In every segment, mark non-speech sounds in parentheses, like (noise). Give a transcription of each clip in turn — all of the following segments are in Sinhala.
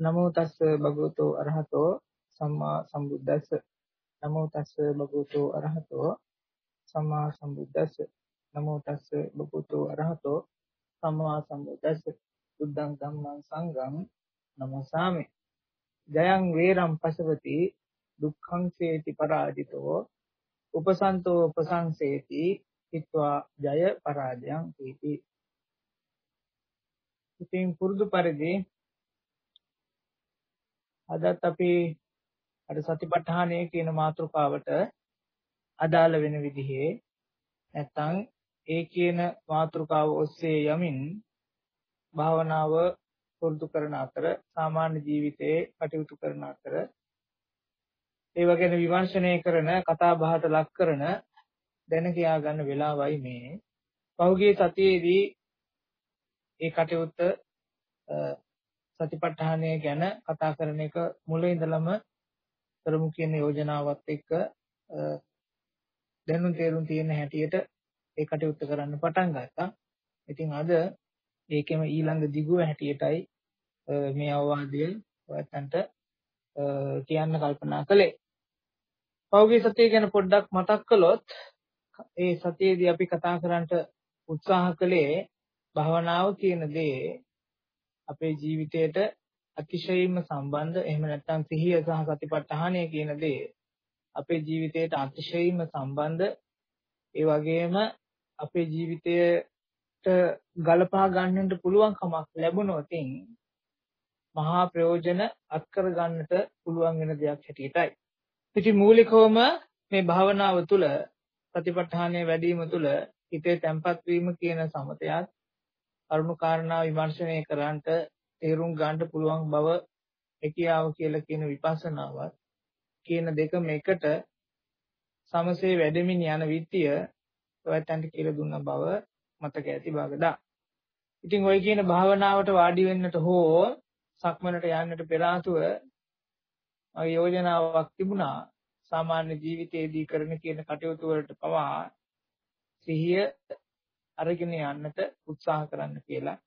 නමෝ තස්ස භගවතෝ අරහතෝ සම්මා සම්බුද්දස්ස. නමෝ තස්ස භගවතෝ අරහතෝ සම්මා සම්බුද්දස්ස. නමෝ තස්ස භගවතෝ අරහතෝ සම්මා සම්බුද්දස්ස. බුද්ධං ධම්මං සංඝං නමස්සාමි ජයං වේරම් පසවති දුක්ඛං සේති පරාජිතෝ උපසන්තෝ උපසංසේති හිත්වා ජය පරාජයං තීති ඉතින් පුරුදු පරිදි අදත් අපි අර සතිපට්ඨානය කියන මාතෘකාවට අදාළ වෙන විදිහේ නැත්තම් ඒ කියන මාතෘකාව ඔස්සේ යමින් භාවනාව පුරුදු කරන අතර සාමාන්‍ය ජීවිතයේ කටයුතු කරන අතර ඒව ගැන විමර්ශනය කරන කතා බහට ලක් කරන දැන කියා ගන්න වෙලාවයි මේ. පහුගිය සතියේදී ඒ කටයුත්ත සතිපට්ඨානය ගැන කතා කරන එක මුල ඉඳලම කරමු කියන යෝජනාවත් එක්ක දැනුම් තේරුම් තියෙන හැටියට ඒ කටයුත්ත කරන්න පටන් ගත්තා. ඉතින් අද ඒකෙම ඊළඟ දිගුව හැටියටයි මේ අවවාදය ඔයයන්ට කියන්න කල්පනා කළේ. පෞගේ සතිය ගැන පොඩ්ඩක් මතක් කළොත් ඒ සතියේදී අපි කතා කරන්නට උත්සාහ කළේ භවනාව කියන දේ අපේ ජීවිතයට අතිශයින්ම සම්බන්ධ එහෙම නැත්නම් සිහිය සහ සතිපට්ඨානය කියන දේ අපේ ජීවිතයට අතිශයින්ම සම්බන්ධ ඒ වගේම අපේ ජීවිතයට ගලපා ගන්නට පුළුවන් කමක් ලැබුණොත් මහා ප්‍රයෝජන අත්කර ගන්නට පුළුවන් වෙන දෙයක් හැටියටයි. ඉතින් මූලිකවම මේ භාවනාව තුළ ප්‍රතිපත්තහානය වැඩි වීම තුළ හිතේ තැම්පත් වීම කියන සමතයත් කරුණු කාරණා විමර්ශනය කරන්නට තේරුම් ගන්න පුළුවන් බව හැකියාව කියලා කියන විපස්සනාවත් කියන දෙකම එකට සමසේ වැඩෙමින් යන විත්‍ය ඔයයන්ට කියලා දුන්න බව මතක ඇති බගදා. ඉතින් ওই කියන භාවනාවට වාඩි වෙන්නට හෝ සක්මනට යන්නට පෙර ආතුව මගේ යෝජනාවක් තිබුණා සාමාන්‍ය ජීවිතයේදී කරන කියන කටයුතු වලට පවා සිහිය අරගෙන යන්නට උත්සාහ කරන්න කියලා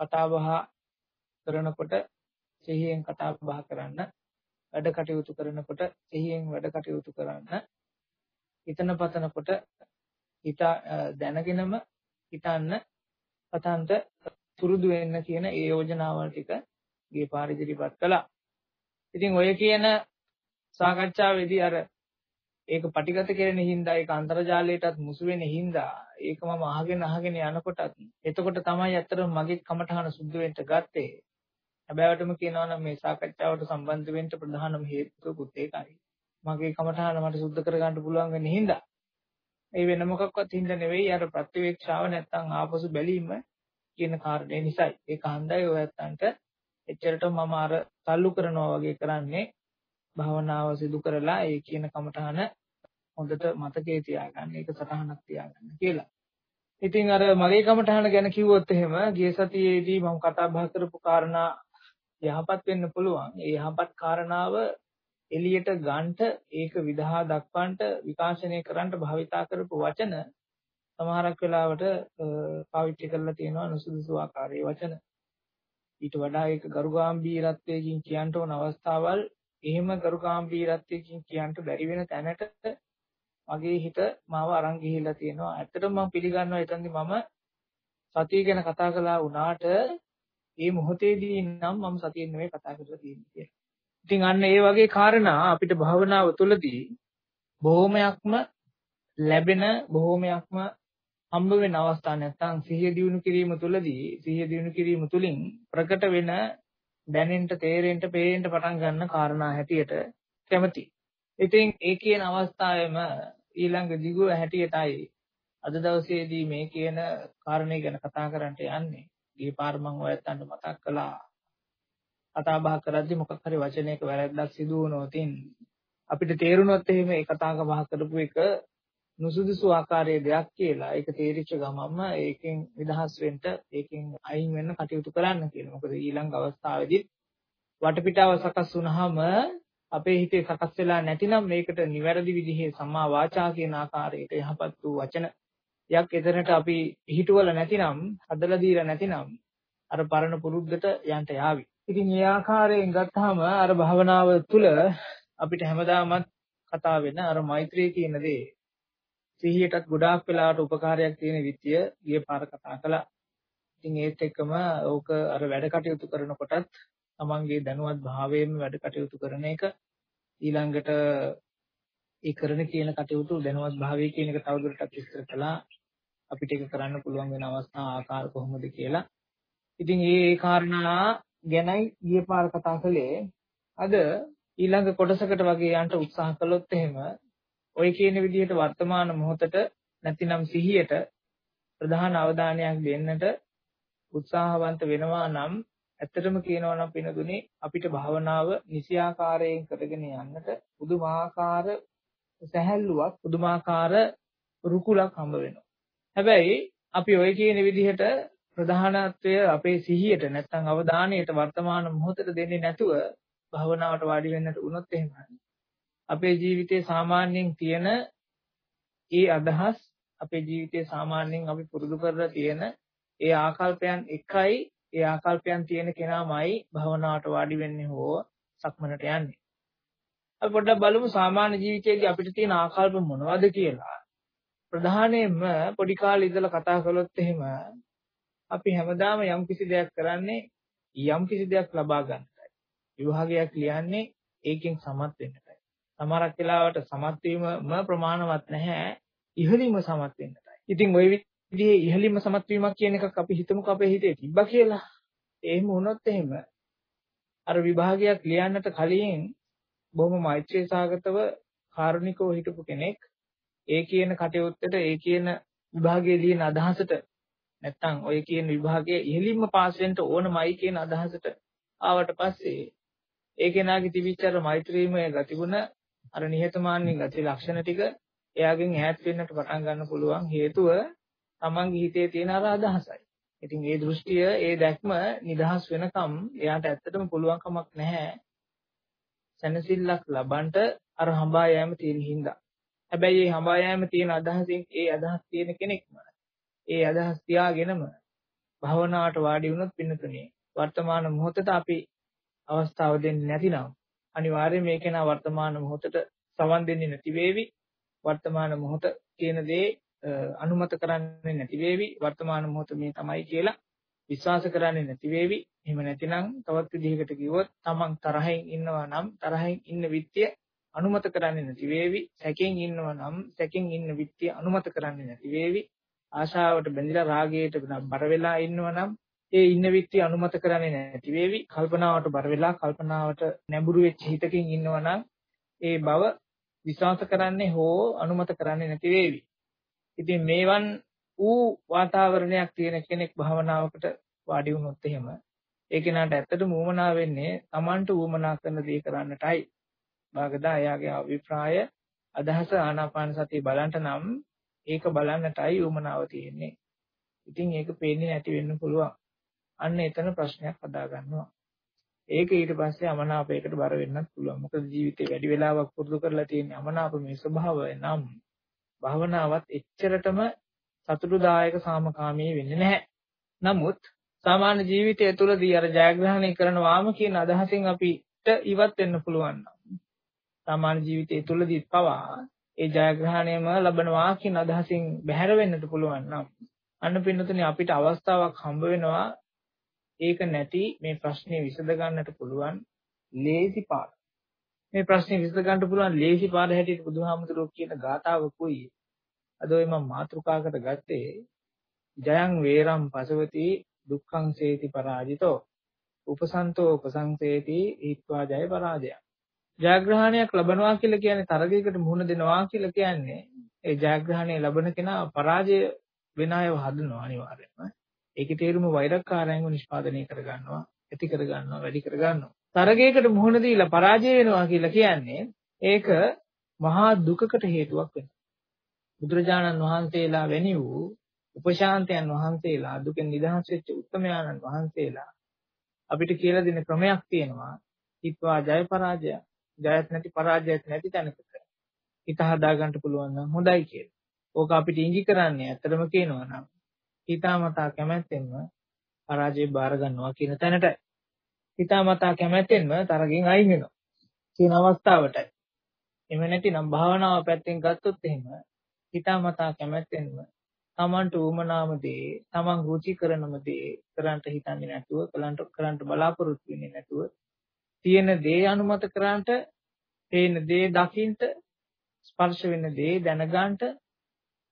කතා බහ කරනකොට සිහියෙන් කතා බහ කරන්න වැඩ කටයුතු කරනකොට සිහියෙන් වැඩ කටයුතු කරන්න හිතන පතනකොට හිත දැනගෙනම හිතන්න පතන්ට පුරුදු වෙන්න කියන ඒ යෝජනාවල් ටික ගිය පාර ඉදිරිපත් කළා. ඉතින් ඔය කියන සාකච්ඡාවේදී අර ඒක පටිගත කෙරෙන හින්දා ඒක අන්තර්ජාලයටත් මුසු වෙන හින්දා ඒක මම අහගෙන අහගෙන යනකොටත් එතකොට තමයි ඇත්තටම මගේ කමඨහන සුද්ධ වෙන්න ගත්තේ. හැබැයිවටම කියනවා නම් මේ සාකච්ඡාවට සම්බන්ධ වෙන්න ප්‍රධානම හේතුවකුත් ඒකයි. මගේ කමඨහන මට සුද්ධ කරගන්න පුළුවන් වෙන හින්දා. ඒ වෙන මොකක්වත් හින්දා නෙවෙයි අර ප්‍රතිවේක්ෂාව නැත්තම් ආපසු බැලීම කියන කාරණේ නිසායි. ඒක හන්දයි ඔය ඇත්තන්ට එච්චරට මම අර තල්ලු කරනවා වගේ කරන්නේ භාවනාව සිදු කරලා ඒ කියන කමඨහන හොඳට මතකයේ තියාගන්න ඒක සටහනක් තියාගන්න කියලා. ඉතින් අර මගේ කමඨහන ගැන කිව්වොත් එහෙම ගිය සතියේදී මම කතා බහ කරපු කාරණා යහපත් වෙන්න පුළුවන්. ඒ යහපත් කාරණාව එළියට ගන්නට ඒක විදහා දක්වන්නට විකාශනය කරන්නට භාවිතා කරපු වචන සමහරක් වෙලාවට පාවිච්චි කරලා තියෙනවා නුසුදුසු ආකාරයේ වචන. ඊට වඩා ඒක ගරුගාම්භීරත්වයෙන් කියන්න ඕන අවස්ථාවල් එහෙම කරුකාම්බීරත්වයකින් කියන්න බැරි වෙන තැනට මගේ හිත මාව අරන් ගිහිල්ලා තියෙනවා. ඇත්තටම මම පිළිගන්නවා එතනදි මම සතිය ගැන කතා කළා වුණාට ඒ මොහොතේදී නම් මම සතියෙන් නෙමෙයි කතා කරලා තියෙන්නේ. ඉතින් අන්න ඒ වගේ කාරණා අපිට භාවනාව තුළදී බොහොමයක්ම ලැබෙන බොහොමයක්ම හම්බ වෙන අවස්ථා නැත්තම් සිහිය දියුණු කිරීම තුළදී සිහිය දියුණු කිරීම තුළින් ප්‍රකට වෙන දැනෙන්න තේරෙන්න පේන්න පටන් ගන්න කාරණා හැටියට කැමති. ඉතින් ඒ කියන අවස්ථාවේම ඊළඟ දිගුව හැටියටයි අද දවසේදී මේ කියන කාරණේ ගැන කතා කරන්නට යන්නේ. ඊ පාර මම ඔයයන්ට මතක් කළා. කතා බහ කරද්දි මොකක් හරි වචනයක වැරද්දක් සිදු වුණොත් අපිට තේරුණොත් එහෙම ඒ කතා බහ කරපු එක නුසුදුසු ආකාරයේ දෙයක් කියලා ඒක තේරිච්ච ගමන්ම ඒකෙන් නිදහස් වෙන්න ඒකෙන් අයින් වෙන්න කටයුතු කරන්න කියලා. මොකද ඊළඟ අවස්ථාවේදී වටපිටාව සකස් වුනහම අපේ හිතේ සකස් වෙලා නැතිනම් මේකට නිවැරදි විදිහේ සම්මා වාචා කියන ආකාරයට යහපත් වූ වචන යක් එතනට අපි පිළිටුවල නැතිනම් හදලා දීලා නැතිනම් අර පරණ පුරුද්දට යන්න යාවි. ඉතින් මේ ආකාරයෙන් ගත්තාම අර භවනාව තුළ අපිට හැමදාමත් කතා වෙන අර මෛත්‍රිය කියන දේ සිහියටත් ගොඩාක් වෙලාවට උපකාරයක් තියෙන විත්‍ය ගිය පාර කතා කළා. ඉතින් ඒත් එක්කම ඕක අර වැඩ කටයුතු කරනකොටත් තමන්ගේ දැනුවත් භාවයෙන්ම වැඩ කටයුතු කරන එක ඊළඟට ඒ කරන කියන කටයුතු දැනුවත් භාවය කියන එක තවදුරටත් විස්තර කළා. අපිට ඒක කරන්න පුළුවන් වෙන අවස්ථා ආකාර කොහොමද කියලා. ඉතින් මේ කාරණා ගැනයි ගිය පාර කතා කළේ. අද ඊළඟ කොටසකට වගේ යන්න උත්සාහ කළොත් එහෙම ඔය කියන විදිහට වර්තමාන මොහොතට නැතිනම් සිහියට ප්‍රධාන අවධානයක් දෙන්නට උත්සාහවන්ත වෙනවා නම් ඇත්තටම කියනවා නම් පිනදුනේ අපිට භාවනාව නිසියාකාරයෙන් කරගෙන යන්නට පුදුමාකාර සැහැල්ලුවක් පුදුමාකාර රුකුලක් හම්බ වෙනවා. හැබැයි අපි ඔය කියන විදිහට ප්‍රධානත්වය අපේ සිහියට නැත්නම් අවධානයට වර්තමාන මොහොතට දෙන්නේ නැතුව භවනාවට වාඩි වෙන්නට වුණොත් එහෙම අපේ ජීවිතයේ සාමාන්‍යයෙන් තියෙන ඒ අදහස් අපේ ජීවිතයේ සාමාන්‍යයෙන් අපි පුරුදු කරලා තියෙන ඒ ආකල්පයන් එකයි ඒ ආකල්පයන් තියෙන කෙනාමයි භවනාවට වාඩි වෙන්නේ හෝ සක්මනට යන්නේ. අපි පොඩ්ඩක් බලමු සාමාන්‍ය ජීවිතයේදී අපිට තියෙන ආකල්ප මොනවද කියලා. ප්‍රධානයෙන්ම පොඩි කාලේ ඉඳලා කතා කළොත් එහෙම අපි හැමදාම යම් කිසි දෙයක් කරන්නේ යම් කිසි දෙයක් ලබා ගන්නටයි. විභාගයක් ලියන්නේ ඒකෙන් සමත් වෙන්නටයි. සමහරක් වෙලාවට සමත් වීමම ප්‍රමාණවත් නැහැ. ඉහළින්ම සමත් වෙන්නටයි. ඉතින් ওই විදිහේ ඉහළින්ම සමත් වීමක් කියන එකක් අපි හිතමුකෝ අපේ හිතේ තිබ්බා කියලා. එහෙම වුණොත් එහෙම අර විභාගයක් ලියන්නට කලින් බොහොම මෛත්‍රී සාගතව කාරුණිකව හිටපු කෙනෙක් ඒ කියන කටයුත්තට ඒ කියන විභාගයේ ලියන අදහසට නැත්තම් ඔය කියන විභාගයේ ඉහළින්ම පාස් වෙන්න ඕනමයි කියන අදහසට ආවට පස්සේ ඒ කෙනාගේ තිබිච්ච අර මෛත්‍රීමය ගතිගුණ අර නිහතමානී ගති ලක්ෂණ ටික එයාගෙන් ඈත් වෙන්නට පටන් ගන්න පුළුවන් හේතුව තමන්ගේ හිතේ තියෙන අර අදහසයි. ඉතින් ඒ දෘෂ්ටිය, ඒ දැක්ම නිදහස් වෙනකම් එයාට ඇත්තටම පුළුවන් කමක් නැහැ. සැනසෙල්ලක් ලබන්නට අර හඹා යෑම තියෙන හින්දා. හැබැයි මේ හඹා යෑම තියෙන අදහසින් ඒ අදහස් තියෙන කෙනෙක්ම ඒ අදහස් තියාගෙනම භවනාවට වාඩි වුණොත් පින්නතුනේ වර්තමාන මොහොතට අපි අවස්ථාව දෙන්නේ නැතිනම් අනිවාර්යයෙන් මේකේන වර්තමාන මොහොතට සවන් දෙන්නේ නැති වේවි වර්තමාන මොහොත කියන දේ අනුමත කරන්නේ නැති වේවි වර්තමාන මොහොත මේ තමයි කියලා විශ්වාස කරන්නේ නැති වේවි එහෙම නැතිනම් තවත් විදිහකට කිව්වොත් තමන් තරහෙන් ඉන්නවා නම් තරහෙන් ඉන්න විත්‍ය අනුමත කරන්නේ නැති වේවි සැකෙන් ඉන්නවා නම් සැකෙන් ඉන්න විත්‍ය අනුමත කරන්නේ නැති වේවි ආශාවට බැඳිලා රාගයට බර වෙලා ඉන්නවනම් ඒ ඉන්න විත්‍ය අනුමත කරන්නේ නැති වේවි. කල්පනාවට බර වෙලා කල්පනාවට නැඹුරු වෙච්ච හිතකින් ඉන්නවනම් ඒ බව විශ්වාස කරන්නේ හෝ අනුමත කරන්නේ නැති වේවි. ඉතින් මේවන් ඌ වාතාවරණයක් තියෙන කෙනෙක් භවනාවකට වාඩි වුණොත් එහෙම ඒ කෙනාට ඇත්තටම ඌමනා වෙන්නේ Tamanට ඌමනා කරන දේ කරන්නටයි. භාගදා එයාගේ අභිප්‍රාය අදහස ආනාපාන සතිය බලන්ට නම් ඒක බලන්නටයි උමනාව තියෙන්නේ. ඉතින් ඒක පේන්නේ නැති වෙන්න පුළුවන්. අන්න එතන ප්‍රශ්නයක් හදා ගන්නවා. ඒක ඊට පස්සේ අමනාපයකට බර වෙන්නත් පුළුවන්. මොකද ජීවිතේ වැඩි වෙලාවක් පුරුදු කරලා තියෙන අමනාප මේ ස්වභාවය නම් භවනාවත් එච්චරටම සතුටුදායක සාමකාමී වෙන්නේ නැහැ. නමුත් සාමාන්‍ය ජීවිතය තුළදී අර ජයග්‍රහණය කරනවාම කියන අදහසින් අපිට ඉවත් වෙන්න පුළුවන් නම් සාමාන්‍ය ජීවිතය තුළදී පවා ඒ ජයග්‍රහණයම ලබනවා කියන අදහසින් බැහැර වෙන්නට පුළුවන් නම් අන්න පින්නතුනේ අපිට අවස්ථාවක් හම්බ වෙනවා ඒක නැති මේ ප්‍රශ්නේ විසඳ ගන්නට පුළුවන් ලේසි පාර. මේ ප්‍රශ්නේ විසඳ ගන්න පුළුවන් ලේසි පාර හැටියට බුදුහාමුදුරුවෝ කියන ගාතාව කුයි. අද ඔය මම මාතෘකාකට ගත්තේ ජයං වේරම් පසවති දුක්ඛං සේති පරාජිතෝ උපසන්තෝ උපසංසේති ඊත්වා ජය පරාජය. ජයග්‍රහණයක් ලබනවා කියලා කියන්නේ තරගයකට මුහුණ දෙනවා කියලා කියන්නේ ඒ ජයග්‍රහණය ලබන කෙනා පරාජය වෙන අයව හදනවා අනිවාර්යයෙන්ම. ඒකේ තේරුම වෛරක්කාරයන්ව නිෂ්පාදනය කර ගන්නවා, ඇති කර ගන්නවා, වැඩි කර ගන්නවා. තරගයකට මුහුණ දීලා පරාජය වෙනවා කියලා කියන්නේ ඒක මහා දුකකට හේතුවක් වෙනවා. බුදුරජාණන් වහන්සේලා වැනි වූ උපශාන්තයන් වහන්සේලා දුකෙන් නිදහස් වෙච්ච උත්තමයාණන් වහන්සේලා අපිට කියලා දෙන ක්‍රමයක් තියෙනවා. හිත්වා ජය පරාජය ජයත් නැති පරාජයත් නැති තැනකට හිත හදාගන්න පුළුවන් නම් හොඳයි කියලා. ඕක අපිට ඉඟි කරන්නේ ඇත්තටම කියනවා නම් හිතාමතා කැමැත්තෙන්ම පරාජය බාර ගන්නවා කියන තැනටයි. හිතාමතා කැමැත්තෙන්ම තරගෙන් අයින් වෙනවා කියන අවස්ථාවටයි. එහෙම නැතිනම් භාවනාව පැත්තෙන් ගත්තොත් එහෙම හිතාමතා කැමැත්තෙන්ම තමන්ට උමනාම දේ, තමන් රුචි කරනම දේ කරන්ට හිතන්නේ නැතුව, කලන්ට කරන්ට බලාපොරොත්තු වෙන්නේ නැතුව තියෙන දේ අනුමත කරන්ට, පේන දේ දකින්ට, ස්පර්ශ වෙන දේ දැනගන්නට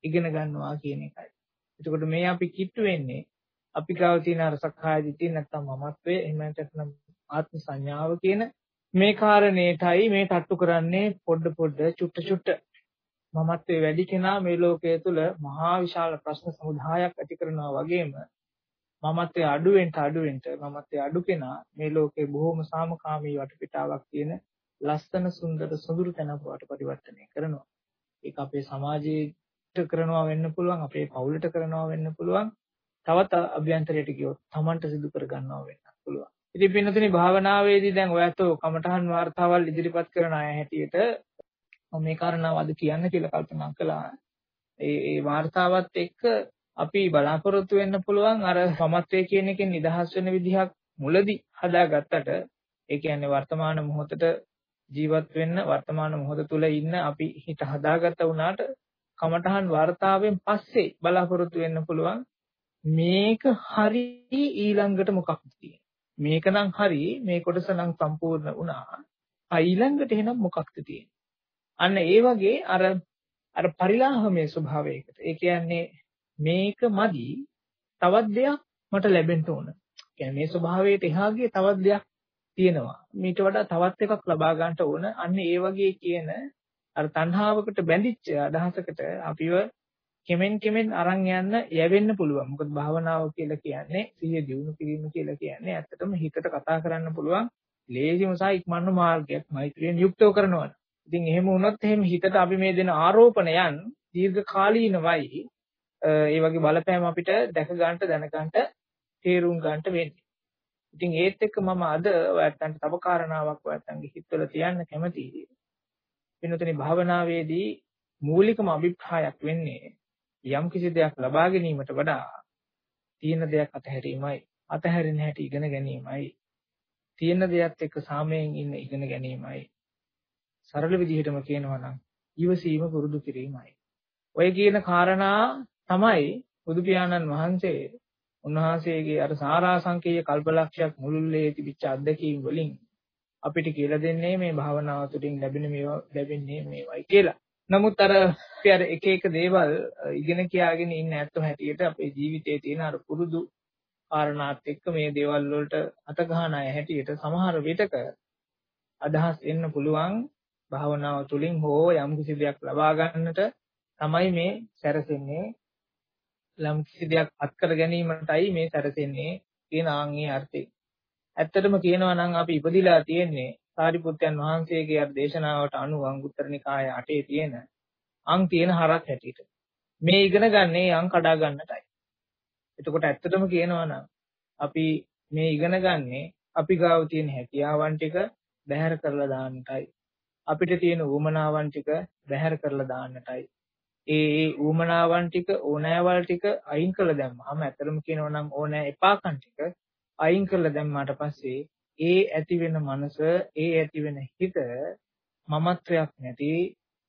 ඉගෙන ගන්නවා කියන එකයි. එතකොට මේ අපි කිට්ටු වෙන්නේ අපි ගාව තියෙන අර සක්කාය දිට්ඨිය නැත්තම් මමත්වයේ එහෙම නැත්නම් ආත්ම සංඥාව කියන මේ කාරණේටයි මේ තට්ටු කරන්නේ පොඩ පොඩ චුට්ට චුට්ට මමත්වයේ වැඩි කෙනා මේ ලෝකයේ තුල මහා විශාල ප්‍රශ්න සමුදායක් ඇති කරනවා වගේම මමත්වයේ අඩු වෙන්න අඩු වෙන්න මමත්වයේ අඩු කෙනා මේ ලෝකේ බොහොම සාමකාමී වටපිටාවක් තියෙන ලස්සන සුන්දර සුදුරු තැනකට පරිවර්තනය කරනවා. ඒක අපේ සමාජයට කරනවා වෙන්න පුළුවන්, අපේ පවුලට කරනවා වෙන්න පුළුවන්. තවත් අභ්‍යන්තරයට ගියොත් Tamanට සිදු කර ගන්නවා වෙන්න පුළුවන්. ඉතින් පින්නතුනි භාවනාවේදී දැන් ඔයත් කමඨහන් වார்த்தාවල් ඉදිරිපත් කරන අය හැටියට මම මේ කාරණාව අද කියන්න කියලා කල්පනා කළා. ඒ ඒ වார்த்தාවත් එක්ක අපි බලාපොරොත්තු වෙන්න පුළුවන් අර සමත්වය කියන එකෙන් නිදහස් වෙන විදිහක් මුලදී හදාගත්තට ඒ කියන්නේ වර්තමාන මොහොතට ජීවත් වෙන්න වර්තමාන මොහොත තුල ඉන්න අපි හිත හදාගත්ත උනාට කමඨහන් වார்த்தාවෙන් පස්සේ බලාපොරොත්තු වෙන්න පුළුවන් මේක හරි ඊළඟට මොකක්ද තියෙන්නේ මේක නම් හරි මේ කොටස නම් සම්පූර්ණ වුණා ඊළඟට එහෙනම් මොකක්ද තියෙන්නේ අන්න ඒ වගේ අර අර පරිලාහමේ ස්වභාවයකට ඒ කියන්නේ මේක මදි තවත් දෙයක් මට ලැබෙන්න ඕන. කියන්නේ මේ ස්වභාවයට එහා ගිය තවත් දෙයක් තියෙනවා. මීට වඩා තවත් එකක් ලබා ගන්නට ඕන. අන්න ඒ වගේ කියන අර තණ්හාවකට බැඳිච්ච අදහසකට අපිව කෙමෙන් කෙමෙන් අරන් යන්න යැවෙන්න පුළුවන්. මොකද භාවනාව කියලා කියන්නේ සිහිය දියුණු කිරීම කියලා කියන්නේ ඇත්තටම හිතට කතා කරන්න පුළුවන් ලේසිම සහ ඉක්මන මාර්ගයක් මෛත්‍රියෙන් යුක්තව කරනවා. ඉතින් එහෙම වුණොත් එහෙම හිතට අපි මේ දෙන ආරෝපණයන් දීර්ඝ කාලීනවයි ඒ වගේ බලපෑම අපිට දැක ගන්නට දැන ගන්නට තේරුම් ගන්නට වෙන්නේ. ඉතින් ඒත් එක්ක මම අද ඔයයන්ට තව කාරණාවක් ඔයයන්ගේ හිතවල තියන්න කැමතියි. වෙනතනි භාවනාවේදී මූලිකම අභිප්‍රායක් වෙන්නේ යම් කිසි දෙයක් ලබා ගැනීමට වඩා තියෙන දෙයක් අතහැරීමයි. අතහැරෙන හැටි ඉගෙන ගැනීමයි. තියෙන දෙයත් එක්ක සාමයෙන් ඉන්න ඉගෙන ගැනීමයි. සරල විදිහටම කියනවා නම් ඊවසීම පුරුදු කිරීමයි. ඔය කියන කාරණා තමයි බුදු පියාණන් වහන්සේ උන්වහන්සේගේ අර සාරාංශකීය කල්පලක්ෂයක් මුළුල්ලේ තිබිච්ච අත්දැකීම් වලින් අපිට කියලා දෙන්නේ මේ භාවනාව තුළින් ලැබෙන මේවා ලැබෙන්නේ මේවයි කියලා. නමුත් අර අපි අර එක එක දේවල් ඉගෙන කියාගෙන ඉන්න ඇත්තෝ හැටියට අපේ ජීවිතයේ තියෙන අර පුරුදු කාරණාත් එක්ක මේ දේවල් වලට අත ගන්න අය හැටියට සමහර විටක අදහස් එන්න පුළුවන් භාවනාව තුළින් හෝ යම් කිසි දෙයක් ලබා ගන්නට තමයි මේ සැරසෙන්නේ යම් කිසි දෙයක් අත් කර ගැනීමටයි මේ සැරසෙන්නේ කියන ආන්ගේ අර්ථය. ඇත්තටම කියනවා නම් අපි ඉපදිලා තියෙන්නේ සාරිපුත්යන් වහන්සේගේ අර දේශනාවට අනුව අංගුත්තර නිකාය 8 තියෙන අං තියෙන හරක් හැටියට. මේ ඉගෙන ගන්නේ අං කඩා ගන්නටයි. එතකොට ඇත්තටම කියනවා නම් අපි මේ ඉගෙන ගන්නේ අපි ගාව තියෙන හැකියාවන් ටික බැහැර කරලා දාන්නටයි. අපිට තියෙන උවමනාවන් ටික බැහැර කරලා දාන්නටයි. ඒ ඒ උවමනාවන් ටික ඕනෑවල් ටික අයින් කරලා දැම්මම ඇත්තටම කියනවා නම් ඕනෑ එපාකම් ටික අයින් කරලා දැම්මාට පස්සේ ඒ ඇති වෙන මනස ඒ ඇති වෙන හිත මමත්වයක් නැති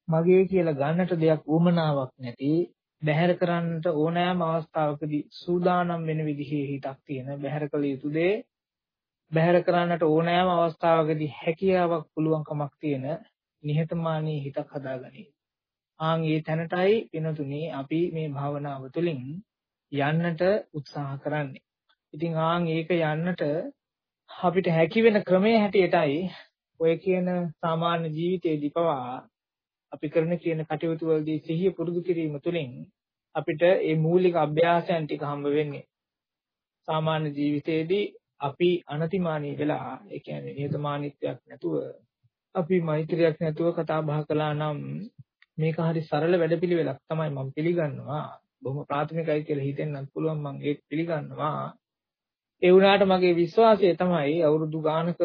මගේ කියලා ගන්නට දෙයක් උවමනාවක් නැති බැහැර කරන්නට ඕනෑම අවස්ථාවකදී සූදානම් වෙන විදිහේ හිතක් තියෙන බැහැර කළ යුතු දේ බැහැර කරන්නට ඕනෑම අවස්ථාවකදී හැකියාවක් පුළුවන්කමක් තියෙන නිහතමානී හිතක් හදාගනි. ආන් ඒ තැනටයි වෙනතුනේ අපි මේ භාවනාව තුළින් යන්නට උත්සාහ කරන්නේ. ඉතින් ආන් ඒක යන්නට අපිට හැකි වෙන ක්‍රමයේ හැටියටයි ඔය කියන සාමාන්‍ය ජීවිතයේදී පවා අපි කරන කියන කටයුතු වලදී සිහිය පුරුදු කිරීම තුළින් අපිට මේ මූලික අභ්‍යාසයන් ටික හම්බ වෙන්නේ. සාමාන්‍ය ජීවිතයේදී අපි අනතිමානී වෙලා ඒ කියන්නේ නිහතමානීත්වයක් නැතුව අපි මෛත්‍රියක් නැතුව කතා බහ කළා නම් මේක හරි සරල වැඩපිළිවෙලක් තමයි මම පිළිගන්නවා බොහොම ප්‍රාථමිකයි කියලා හිතෙන්නත් පුළුවන් මම ඒක පිළිගන්නවා ඒ වුණාට මගේ විශ්වාසය තමයි අවුරුදු ගානක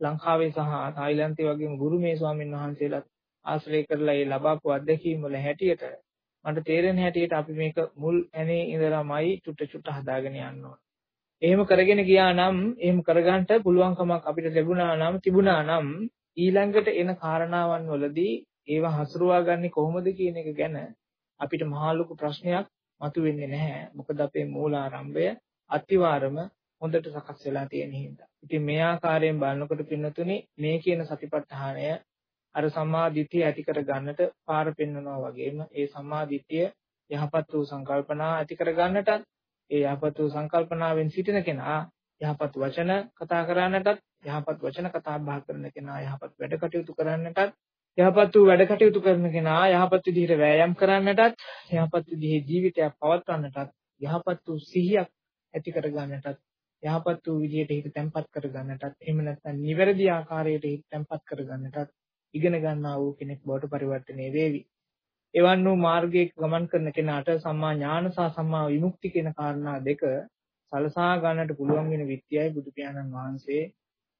ලංකාවේ සහ තායිලන්තයේ වගේම ගුරුමේ ස්වාමීන් වහන්සේලාත් ආශ්‍රය කරලා ඒ ලබාපු අත්දැකීම් වල හැටියට මට තේරෙන හැටියට අපි මේක මුල් ඇනේ ඉඳලාමයි චුට්ට චුට්ට හදාගෙන යන්න ඕන. එහෙම කරගෙන ගියා නම් එහෙම කරගන්න පුළුවන්කමක් අපිට ලැබුණා නම් තිබුණා නම් ඊළඟට එන කාරණාවන් වලදී ඒවා හසුරුවා ගන්නේ කොහොමද කියන එක ගැන අපිට මහා ලොකු ප්‍රශ්නයක් මතුවෙන්නේ නැහැ. මොකද අපේ මූලාරම්භය අතිවාරම හොඳට සකස් වෙලා තියෙන හින්දා. ඉතින් මේ ආකාරයෙන් බලනකොට පින්නතුනේ මේ කියන සතිපට්ඨානය අර සම්මා දිට්ඨිය ඇති කර ගන්නට පාර පෙන්වනවා වගේම ඒ සම්මා දිට්ඨිය යහපත් වූ සංකල්පනා ඇති කර ගන්නටත් ඒ යහපත් වූ සංකල්පනාවෙන් සිටින කෙනා යහපත් වචන කතා කරන්නටත් යහපත් වචන කතා බහ කරන කෙනා යහපත් වැඩ කටයුතු කරන්නටත් යහපත් වූ වැඩ කටයුතු කරන කෙනා යහපත් විදිහට වෑයම් කරන්නටත් යහපත් විදිහේ ජීවිතයක් පවත්වන්නටත් යහපත් වූ සිහියක් ඇති කර ගන්නටත් යහපත් වූ විදිහට හිත තැම්පත් කර ගන්නටත් එහෙම නැත්නම් නිවැරදි ආකාරයට හිත තැම්පත් කර ගන්නටත් ඉගෙන ගන්නා වූ කෙනෙක් බවට පරිවර්තනය වේවි. එවන් වූ මාර්ගයක ගමන් කරන කෙනාට සම්මා ඥාන සහ සම්මා විමුක්ති කියන කාරණා දෙක සලසා ගන්නට පුළුවන් වෙන විත්‍යයි බුදු පියාණන් වහන්සේ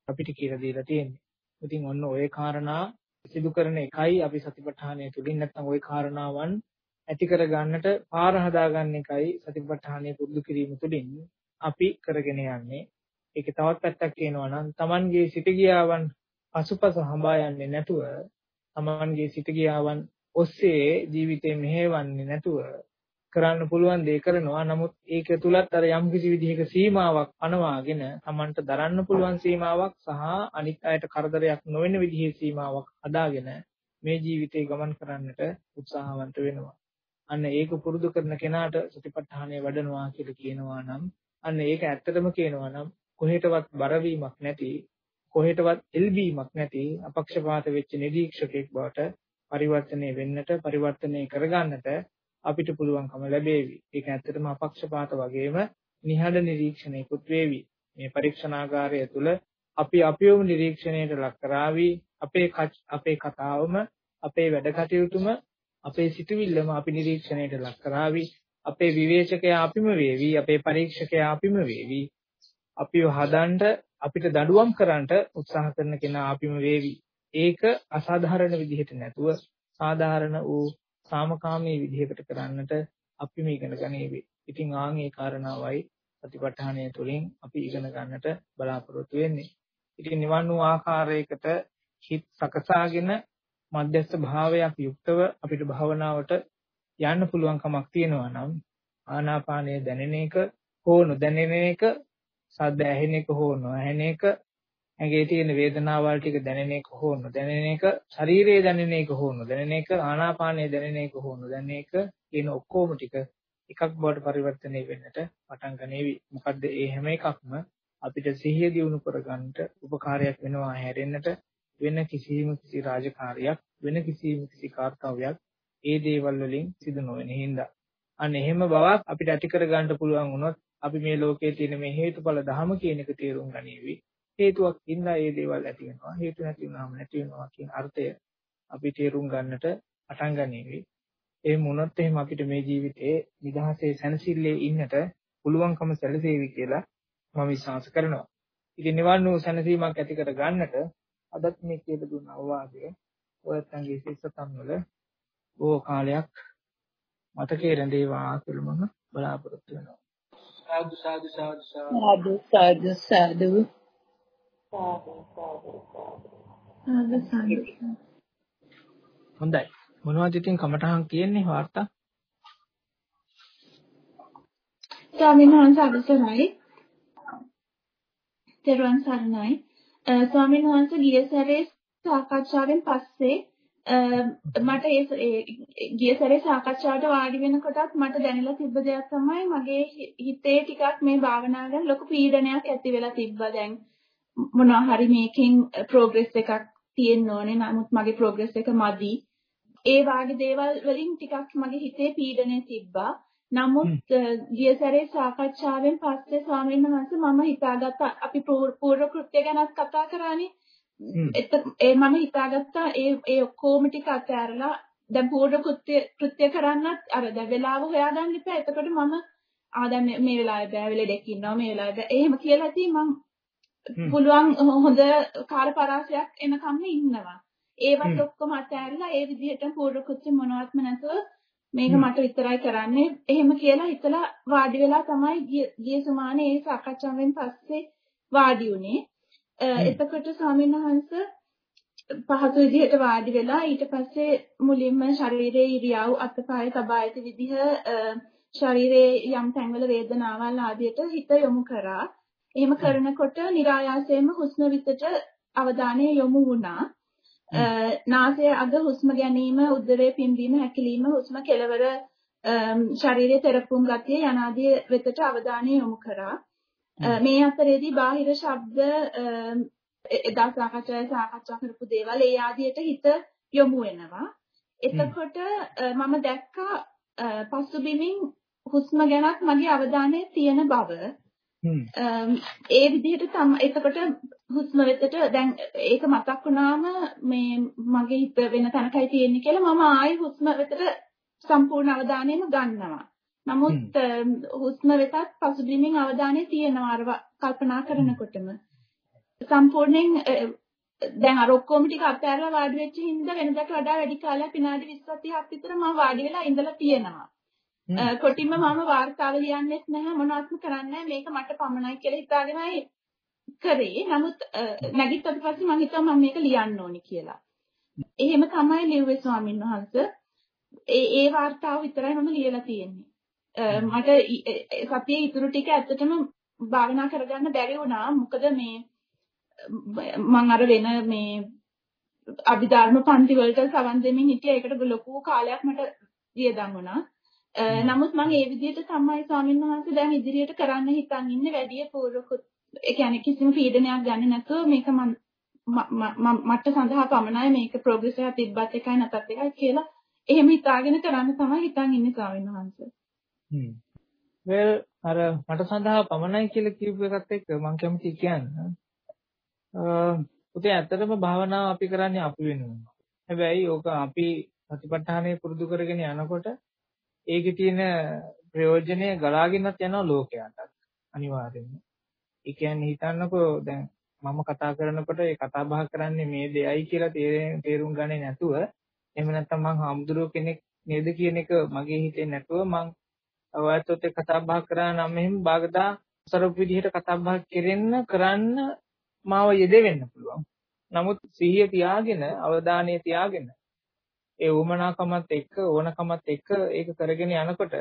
අපිට කියලා දීලා තියෙන්නේ. ඉතින් ඔන්න ওই කාරණා සිදු කරන එකයි අපි සතිපට්ඨානය තුලින් නැත්නම් ওই කාරණාවන් ඇති කර ගන්නට පාර හදා ගන්න එකයි සතිපට්ඨානය පුරුදු කිරීම තුලින් අපි කරගෙන යන්නේ. ඒකේ තවත් පැත්තක් කියනවා නම් Tamanගේ සිට ගියාවන් පසුපස හඹා යන්නේ නැතුව Tamanගේ සිට ගියාවන් ඔස්සේ ජීවිතේ මෙහෙවන්නේ නැතුව කරන්න පුළුවන් දේ කරනවා. නමුත් ඒක තුලත් අර යම් කිසි විදිහක සීමාවක් පනවාගෙන Tamanට දරන්න පුළුවන් සීමාවක් සහ අනිත් අයට කරදරයක් නොවන විදිහේ සීමාවක් හදාගෙන මේ ජීවිතේ ගමන් කරන්නට උත්සාහවන්ත වෙනවා. අන්න ඒක පුරුදු කරන කෙනාට සතිපට්ඨානය වඩනවා කියලා කියනවා නම් අන්න ඒක ඇත්තටම කියනවා නම් කොහෙටවත් බරවීමක් නැති කොහෙටවත් එල්බීමක් නැති අපක්ෂපාත වෙච්ච නිරීක්ෂකෙක් බවට පරිවර්තනය වෙන්නට පරිවර්තනය කරගන්නට අපිට පුළුවන්කම ලැබේවි. ඒක ඇත්තටම අපක්ෂපාත වගේම නිහඬ නිරීක්ෂණයකුත් වේවි. මේ පරීක්ෂණාගාරය තුළ අපි අපිවම නිරීක්ෂණයට ලක් කරાવી අපේ අපේ කතාවම අපේ වැඩ කටයුතුම අපේ සිතුවිල්ලම අපි නිරීක්ෂණයට ලක් කරાવી අපේ විවේචකයා අපිම වේවි අපේ පරීක්ෂකයා අපිම වේවි අපිව හදන්න අපිට දඬුවම් කරන්නට උත්සාහ කරන කෙනා අපිම වේවි ඒක අසාධාරණ විදිහට නැතුව සාධාරණ වූ සාමකාමී විදිහකට කරන්නට අපිම ඉගෙන ගනීවි. ඉතින් ආන් ඒ කාරණාවයි සතිපට්ඨානය තුළින් අපි ඉගෙන ගන්නට බලාපොරොත්තු වෙන්නේ. ඉතින් නිවන් වූ ආකාරයකට හිත සකසාගෙන මධ්‍යස්ථ භාවයක් යුක්තව අපිට භවනාවට යන්න පුළුවන් කමක් තියෙනවා නම් ආනාපානය දැනෙන එක හෝ නොදැනෙන එක සද්ද ඇහෙන එක හෝ නොඇහෙන එක ඇඟේ තියෙන වේදනාවල් ටික දැනෙන එක හෝ නොදැනෙන එක ශරීරයේ දැනෙන එක හෝ නොදැනෙන එක ආනාපානයේ දැනෙන එක හෝ නොදැනෙන එක කියන ඔක්කොම ටික එකක් බවට පරිවර්තනය වෙන්නට පටන් ගනීවි. මොකද මේ හැම එකක්ම අපිට සිහිය දියුණු කරගන්නට උපකාරයක් වෙනවා හැරෙන්නට වෙන කිසිම කිසි රාජකාරියක් වෙන කිසිම කිසි කාර්යයක් ඒ දේවල් වලින් සිදු නොවන හින්දා. අන්න එහෙම බවක් අපිට ඇති කර ගන්න පුළුවන් වුණොත් අපි මේ ලෝකයේ තියෙන මේ හේතුඵල ධම කියන එක තේරුම් ගනීවි. හේතුවක් ඉඳලා ඒ දේවල් ඇති වෙනවා. හේතු නැති වුනහම නැති වෙනවා කියන අර්ථය අපි තේරුම් ගන්නට පටන් ගන්නේවි ඒ මොනොත් එහෙම අපිට මේ ජීවිතේ නිදහසේ සැනසille ඉන්නට පුළුවන්කම සැලසෙවි කියලා මම විශ්වාස කරනවා. ඉතින් නිවන් වූ සැනසීමක් ඇති කර ගන්නට අදත් මේ කියලා දුන්න අවවාදය ඔයත්න්ගේ සිස්සතන් වල බොහෝ කාලයක් මතකයේ රැඳේවා කියලා මම බලාපොරොත්තු වෙනවා සාදු සාදු සාදු සාදු සාදු සාදු හොඳයි. මොනවද ඉතින් කමටහන් කියන්නේ වාර්තා? ස්වාමීන් වහන්සේ අවසරයි. තෙරුවන් සරණයි. ස්වාමීන් වහන්සේ ගිය සැරේ සාකච්ඡාවෙන් පස්සේ මට ඒ ගිය සැරේ සාකච්ඡාවට වාඩි වෙනකොටත් මට දැනෙලා තිබ්බ දෙයක් තමයි මගේ හිතේ ටිකක් මේ භාවනාව ගැන ලොකු පීඩනයක් ඇති වෙලා තිබ්බා දැන්. මොනවා හරි මේකෙන් ප්‍රෝග්‍රස් එකක් තියෙන්න ඕනේ. නමුත් මගේ ප්‍රෝග්‍රස් එක මදි. ඒ වාගේ දේවල් වලින් ටිකක් මගේ හිතේ පීඩනය තිබ්බා. නමුත් ගිය සැරේ සාකච්ඡාවෙන් පස්සේ ස්වාමීන් වහන්සේ මම හිතාගත්ත අපි පූර්ව කෘත්‍ය ගැනත් කතා කරානේ. ඒ මම හිතාගත්තා ඒ ඒ ඔක්කොම ටික අතහැරලා දැන් පූර්ව කෘත්‍ය කෘත්‍ය කරන්නත් අර දැන් වෙලාව හොයාගන්න ඉපා. එතකොට මම ආ දැන් මේ වෙලාවේ බෑ වෙලෙඩක් ඉන්නවා මේ වෙලාවේ එහෙම කියලා ඉතින් මම පුළුවන් හොඳ කාල පරාසයක් එනකම්ම ඉන්නවා. ඒවත් ඔක්කොම අතහැරලා ඒ විදිහටම පූර්ව කෘත්‍ය මොනවත්ම නැතුව මේක මට විතරයි කරන්නේ. එහෙම කියලා හිතලා වාඩි වෙලා තමයි ගිය සුමානේ ඒ සාකච්ඡාවෙන් පස්සේ වාඩි උනේ. එතකොට ස්වාමීන් වහන්සේ පහසු විදිහට වාඩි වෙලා ඊට පස්සේ මුලින්ම ශරීරයේ ඉරියව් අතපය තබා ඇති විදිහ ශරීරයේ යම් තැන්වල වේදනාවල් ආදියට හිත යොමු කරා. එහෙම කරනකොට નિરાයාසයෙන්ම හුස්ම විතට අවධානය යොමු වුණා. නාසයේ අග හුස්ම ගැනීම, උදරයේ පිම්බීම, හැකිලිම, හුස්ම කෙලවර ශරීරයේ තෙරපුම් ගතිය යනාදී වෙතට අවධානය යොමු කරා. මේ අතරේදී බාහිර ශබ්ද එදා සාකච්ඡාවේ සාකච්ඡා කරපු දේවල් ඒ ආදියට හිත යොමු වෙනවා. එතකොට මම දැක්කා පසුබිමින් හුස්ම ගැනත් මගේ අවධානය තියෙන බව. ඒ විදිහට තමයි එතකොට හුස්ම වෙතට දැන් ඒක මතක් වුණාම මේ මගේ හිත වෙන තැනකයි තියෙන්නේ කියලා මම ආයෙ හුස්ම වෙතට සම්පූර්ණ අවධානයම ගන්නවා. නමුත් හුස්ම වෙතත් පසුබිමින් අවධානය තියෙනවා අර කල්පනා කරනකොටම. සම්පූර්ණයෙන් දැන් අර ඔක්කොම ටික අත්හැරලා වාඩි වෙච්ච හින්දා වෙනදාට වඩා වැඩි කාලයක් විනාඩි 20 30ක් විතර මම වාඩි වෙලා ඉඳලා තියෙනවා. කොටින්ම මම වාර්තාව ලියන්නෙත් නැහැ මොනවත්ම කරන්නේ මේක මට පමණයි කියලා හිතාගෙනයි කරේ. නමුත් නැගිට්ටට පස්සේ මම හිතුවා මම මේක ලියන්න ඕනි කියලා. එහෙම තමයි ලිව්වේ ස්වාමීන් වහන්සේ. ඒ ඒ වාර්තාව විතරයි මම ලියලා තියෙන්නේ. මට සතියේ ඉතුරු ටික ඇත්තටම භාවනා කරගන්න බැරි වුණා. මොකද මේ මම අර වෙන මේ අභිධර්ම පන්ති වලට සවන් දෙමින් හිටියා. ඒකට ලොකු කාලයක් මට වියදම් වුණා. නමුත් මම ඒ විදිහට තමයි ස්වාමීන් වහන්සේ දැන් ඉදිරියට කරන්න හිතන් ඉන්නේ වැඩි පූර්වක ඒ කියන්නේ කිසිම පීඩනයක් ගන්න නැතුව මේක මම මට සඳහා පමණයි මේක ප්‍රෝග්‍රස් එක තිබ්බත් එකයි නැතත් එකයි කියලා එහෙම හිතාගෙන කරන්න තමයි හිතන් ඉන්නේ ස්වාමීන් වහන්සේ. හ්ම්. well අර මට සඳහා පමණයි කියලා කියපු එකත් එක්ක මම කැමති කියන්න. පුතේ ඇත්තටම භාවනාව අපි කරන්නේ අපි වෙනුවෙන්. හැබැයි ඕක අපි ප්‍රතිපත්තහනේ පුරුදු කරගෙන යනකොට ඒකේ තියෙන ප්‍රයෝජනය ගලාගෙනත් යනවා ලෝකයට අනිවාර්යෙන්ම. ඒ කියන්නේ හිතන්නකෝ දැන් මම කතා කරනකොට ඒ කතා බහ කරන්නේ මේ දෙයයි කියලා තේරුම් ගන්නේ නැතුව එහෙම නැත්නම් මං හාමුදුරුවෝ කෙනෙක් නේද කියන එක මගේ හිතේ නැතුව මං ඔයත් එක්ක කතා බහ කරා නම් එහෙම බාගදා සරප විදිහට කතා බහ කෙරෙන්න කරන්න මාව යෙදෙන්න පුළුවන්. නමුත් සිහිය තියාගෙන අවධානය තියාගෙන ඒ උමනාකමත් එක්ක ඕනකමත් එක්ක ඒක කරගෙන යනකොට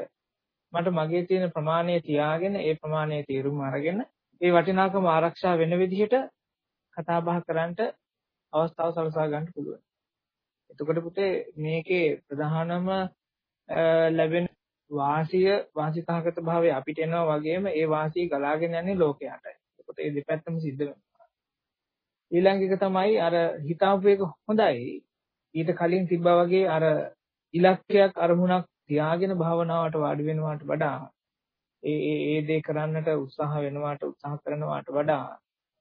මට මගේ තියෙන ප්‍රමාණය තියාගෙන ඒ ප්‍රමාණය තීරුම් අරගෙන ඒ වටිනාකම ආරක්ෂා වෙන විදිහට කතා බහ කරන්නට අවස්ථාව සලසා ගන්න පුළුවන්. එතකොට පුතේ මේකේ ප්‍රධානම ලැබෙන වාසිය වාසිතාගත භාවය අපිට එනවා වගේම ඒ වාසිය ගලාගෙන යන්නේ ලෝකයටයි. එතකොට මේ දෙපැත්තම සිද්ධ වෙනවා. ඊළඟ එක තමයි අර හිතාපු එක හොඳයි. ඊට කලින් තිබ්බා වගේ අර ඉලක්කයක් අරමුණක් තියාගෙන භාවනාවට වාඩි වෙනවට වඩා ඒ ඒ ඒ දේ කරන්නට උත්සාහ වෙනවාට උත්සාහ කරනවාට වඩා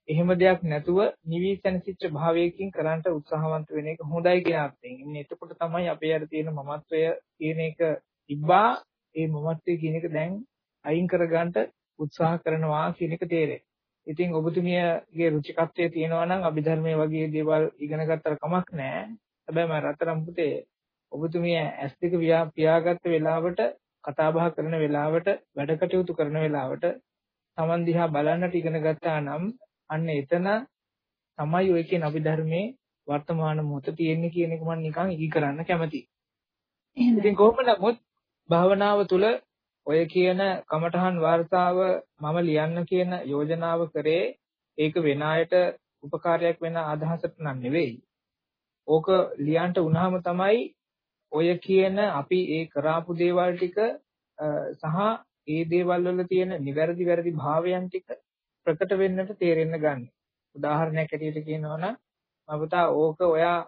එහෙම දෙයක් නැතුව නිවිසනසිච්ච භාවයකින් කරන්නට උත්සාහවන්ත වෙන එක හොඳයි කියන අර්ථයෙන්. ඉන්නේ එතකොට තමයි අපේ අර තියෙන මමත්වය කියන එක තිබ්බා ඒ මමත්වය කියන එක දැන් අයින් කරගන්නට උත්සාහ කරනවා කියන එක තේරෙයි. ඉතින් ඔබතුමියගේ රුචිකත්වයේ තියෙනවා නම් අභිධර්මයේ වගේ දේවල් ඉගෙන ගත්තට කමක් නැහැ. හැබැයි මම රත්තරන් පුතේ ඔබතුමිය S2 පියාගත්ත වෙලාවට කතා බහ කරන වෙලාවට වැඩ කටයුතු කරන වෙලාවට Taman දිහා බලන්නට ඉගෙන ගත්තා නම් අන්න එතන තමයි ඔය කියන අභිධර්මයේ වර්තමාන මොහොත තියෙන්නේ කියන එක මම නිකන් ඉගි කරන්න කැමතියි. ඉතින් කොහොම නමුත් භාවනාව තුල ඔය කියන කමඨහන් වார்த்தාව මම ලියන්න කියන යෝජනාව කරේ ඒක වෙන අයට උපකාරයක් වෙන අදහසට නම් නෙවෙයි. ඕක ලියන්න උනහම තමයි ඔය කියන අපි ඒ කරාපු දේවල් ටික සහ ඒ දේවල් වල තියෙන නිවැරදි වැරදි භාවයන් ටික ප්‍රකට වෙන්නට තේරෙන්න ගන්න. උදාහරණයක් ඇටියට කියනවා නම් මම පුතා ඕක ඔයා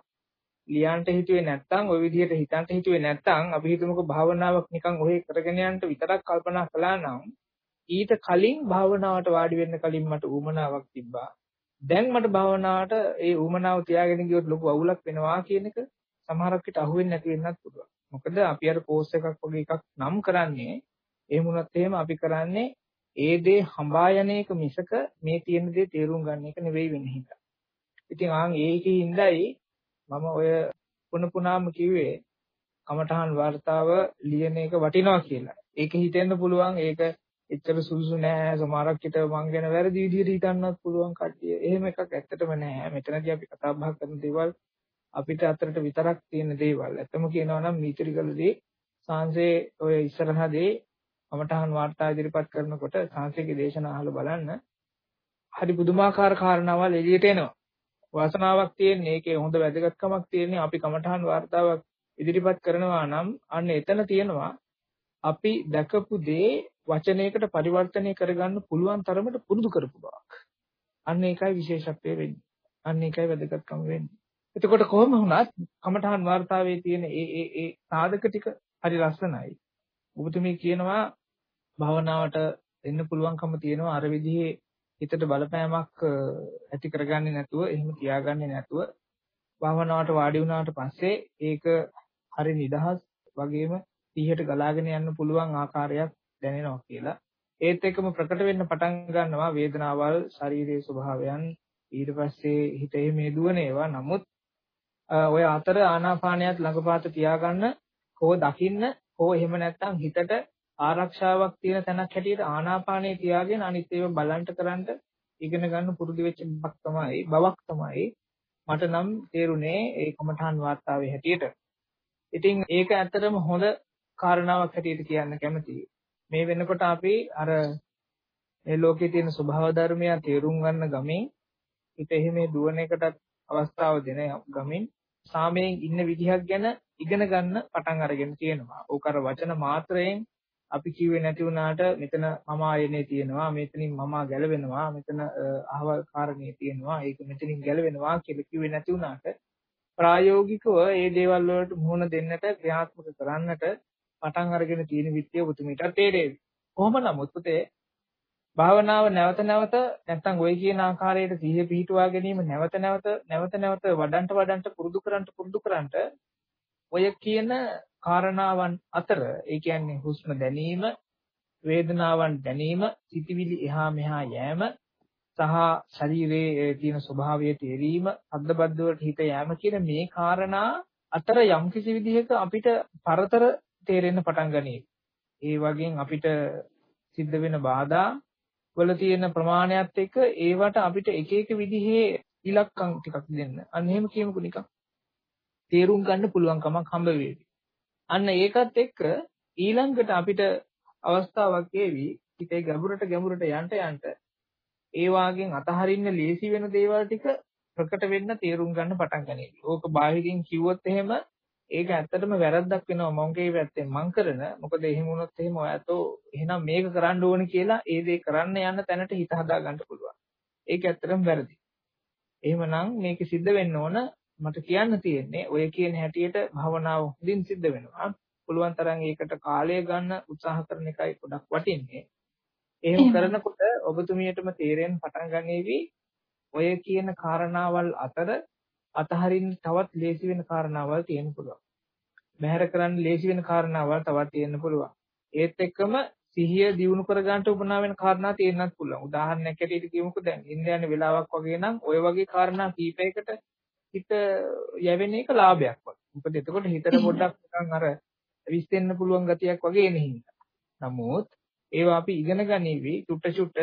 ලියන්න හිතුවේ නැත්නම් ওই විදිහට හිතන්න හිතුවේ නැත්නම් අපි හිතමුකෝ භාවනාවක් නිකන් ඔහේ කරගෙන යන්න විතරක් කල්පනා කළා නම් ඊට කලින් භාවනාවට වාඩි වෙන්න කලින් මට උවමනාවක් තිබ්බා. දැන් මට භාවනාවට ඒ උවමනාව තියාගෙන ගියොත් ලොකු අවුලක් වෙනවා කියන එක සමහරක් විට අහුවෙන්නේ නැති වෙන්නත් පුළුවන්. මොකද අපි අර කෝස් එකක් වගේ එකක් නම් කරන්නේ එහෙම වුණත් එහෙම අපි කරන්නේ ඒ දේ හඹා යන එක මිසක මේ තියෙන දේ තේරුම් ගන්න එක නෙවෙයි වෙන්නේ හිතා. ඉතින් ආන් ඒකේ ඉඳයි මම ඔය පුන පුනාම කිව්වේ කමඨහන් වර්තාව ලියන එක වටිනවා කියලා. ඒක හිතෙන්න පුළුවන් ඒක එච්චර සුසු නෑ සමහරක් හිත මං ගැන වැරදි විදිහට හිතන්නත් පුළුවන් කට්ටිය. එහෙම එකක් ඇත්තටම නෑ. මෙතනදී අපි කතා බහ කරන දේවල් අපිට අතරට විතරක් තියෙන දේවල්. ඇත්තම කියනවා නම් නීතිරිකලදී සාංශේ ඔය ඉස්සරහදී කමඨහන් වාර්තා ඉදිරිපත් කරනකොට සාංශේගේ දේශන අහලා බලන්න. හරි පුදුමාකාර කාරණාවල් එළියට එනවා. වාසනාවක් තියෙන්නේ ඒකේ හොඳ වැදගත්කමක් තියෙන්නේ අපි කමඨහන් වார்த்தාවක් ඉදිරිපත් කරනවා නම් අන්න එතන තියෙනවා අපි දැකපු දේ වචනයකට පරිවර්තනය කරගන්න පුළුවන් තරමට පුරුදු කරපු බවක්. අන්න ඒකයි විශේෂත්වය වෙන්නේ. අන්න ඒකයි වැදගත්කම වෙන්නේ. එතකොට කොහොම වුණත් කමඨහන් වார்த்தාවේ තියෙන ඒ ඒ ඒ සාධක ටික හරි ලස්සනයි. ඔබතුමී කියනවා භවනාවට එන්න පුළුවන්කම තියෙනවා අර විදිහේ හිතට බලපෑමක් ඇති කරගන්නේ නැතුව එහෙම තියාගන්නේ නැතුව භවනාවට වාඩි වුණාට පස්සේ ඒක හරි නිදහස් වගේම පිහට ගලාගෙන යන්න පුළුවන් ආකාරයක් දැනෙනවා කියලා. ඒත් එක්කම ප්‍රකට වෙන්න පටන් ගන්නවා වේදනාවල්, ශාරීරික ස්වභාවයන්, ඊට පස්සේ හිතේ මේ දුවන ඒවා. නමුත් ඔය අතර ආනාපානයත් ළඟපාත තියාගන්න හෝ දකින්න හෝ එහෙම නැත්නම් හිතට ආරක්ෂාවක් තියෙන තැනක් හැටියට ආනාපානය තියාගෙන අනිත් ඒවා බලන්ට කරන්න ඉගෙන ගන්න පුරුදු වෙච්ච බවක් තමයි බවක් තමයි මට නම් තේරුනේ ඒ කමඨාන් වාර්තාවේ හැටියට. ඉතින් ඒක ඇත්තටම හොඳ කාරණාවක් හැටියට කියන්න කැමතියි. මේ වෙනකොට අපි අර මේ ලෝකයේ තියෙන ස්වභාව ධර්මය තේරුම් ගන්න ගමෙන් හිත එහෙම දුවන එකටත් අවස්ථාව දෙන ගමෙන් සාමයෙන් ඉන්න විදිහක් ගැන ඉගෙන ගන්න පටන් අරගෙන තියෙනවා. ඕක අර වචන මාත්‍රයෙන් අපි කිව්වේ නැති වුණාට මෙතන මම ආයනේ තියෙනවා මෙතනින් මම ගැලවෙනවා මෙතන අහවල් කාරණේ තියෙනවා ඒක මෙතනින් ගැලවෙනවා කියලා කිව්වේ නැති වුණාට ප්‍රායෝගිකව මේ දේවල් වලට මුහුණ දෙන්නට ක්‍රියාත්මක කරන්නට පටන් අරගෙන තියෙන විත්‍ය උතුමිට තේරෙවි. කොහොම නමුත් පුතේ භාවනාව නැවත නැවත නැත්තම් ওই කියන ආකාරයට සිහිය පිහිටුවා ගැනීම නැවත නැවත නැවත නැවත වඩන්ට වඩන්ට පුරුදු කරන්ට පුරුදු කරන්ට ඔය කියන කාරණාවන් අතර ඒ කියන්නේ හුස්ම දැනීම වේදනාවන් දැනීම සිටිවිලි එහා මෙහා යෑම සහ ශරීරයේ තියෙන ස්වභාවය තේරීම අද්දබද්ද වලට හිත යෑම කියන මේ කාරණා අතර යම්කිසි විදිහක අපිට පරතර තේරෙන්න පටන් ගනී. ඒ වගේන් අපිට සිද්ධ වෙන බාධා වල තියෙන ප්‍රමාණයත් එක්ක ඒවට අපිට එක එක විදිහේ ඉලක්කම් ටිකක් දෙන්න. අන්න එහෙම කියමුකෝ නිකන්. තේරුම් ගන්න පුළුවන්කමක් හම්බ වෙවි. අන්න ඒකත් එක්ක ඊළඟට අපිට අවස්ථාවක් ඒවි හිතේ ගැඹුරට ගැඹුරට යන්න යන්න ඒ වාගෙන් අතහරින්න ලේසි වෙන දේවල් ටික ප්‍රකට වෙන්න තේරුම් ගන්න පටන් ගනී. ඕක බාහිරින් කිව්වොත් එහෙම ඒක ඇත්තටම වැරද්දක් වෙනවා. මංගේ පැත්තෙන් මං කරන. මොකද එහෙම වුණොත් එහෙම ඔයතෝ එහෙනම් මේක කරන්න ඕනේ කියලා ඒ දේ කරන්න යන තැනට හිත හදා ගන්න පුළුවන්. ඒක ඇත්තටම වැරදි. එහෙමනම් මේක සිද්ධ වෙන්න ඕන මට කියන්න තියෙන්නේ ඔය කියන හැටියට භවනාව හොඳින් සිද්ධ වෙනවා පුළුවන් තරම් ඒකට කාලය ගන්න උත්සාහ කරන එකයි ගොඩක් වටින්නේ එහෙම කරනකොට ඔබතුමියටම තේරෙන්න පටන් ගන්නේවි ඔය කියන කාරණාවල් අතර අතහරින්න තවත් ලේසි වෙන කාරණාවල් තියෙන්න පුළුවන්. බැහැර කරන්න ලේසි වෙන කාරණාවල් තවත් තියෙන්න පුළුවන්. ඒත් එක්කම සිහිය දියුණු කරගන්න උපනා වෙන කාරණා තියෙන්නත් පුළුවන්. උදාහරණයක් ඇටියට කියමුකෝ දැන් ඉන්න යන වෙලාවක් වගේ නම් ওই වගේ කාරණා කීපයකට හිත යැවෙන එක ලාභයක් වගේ. මොකද එතකොට හිතට පොඩ්ඩක් නිකන් අර විශ්ෙන්න පුළුවන් ගතියක් වගේ එන නමුත් ඒවා අපි ඉගෙන ගනිවි චුට්ට චුට්ට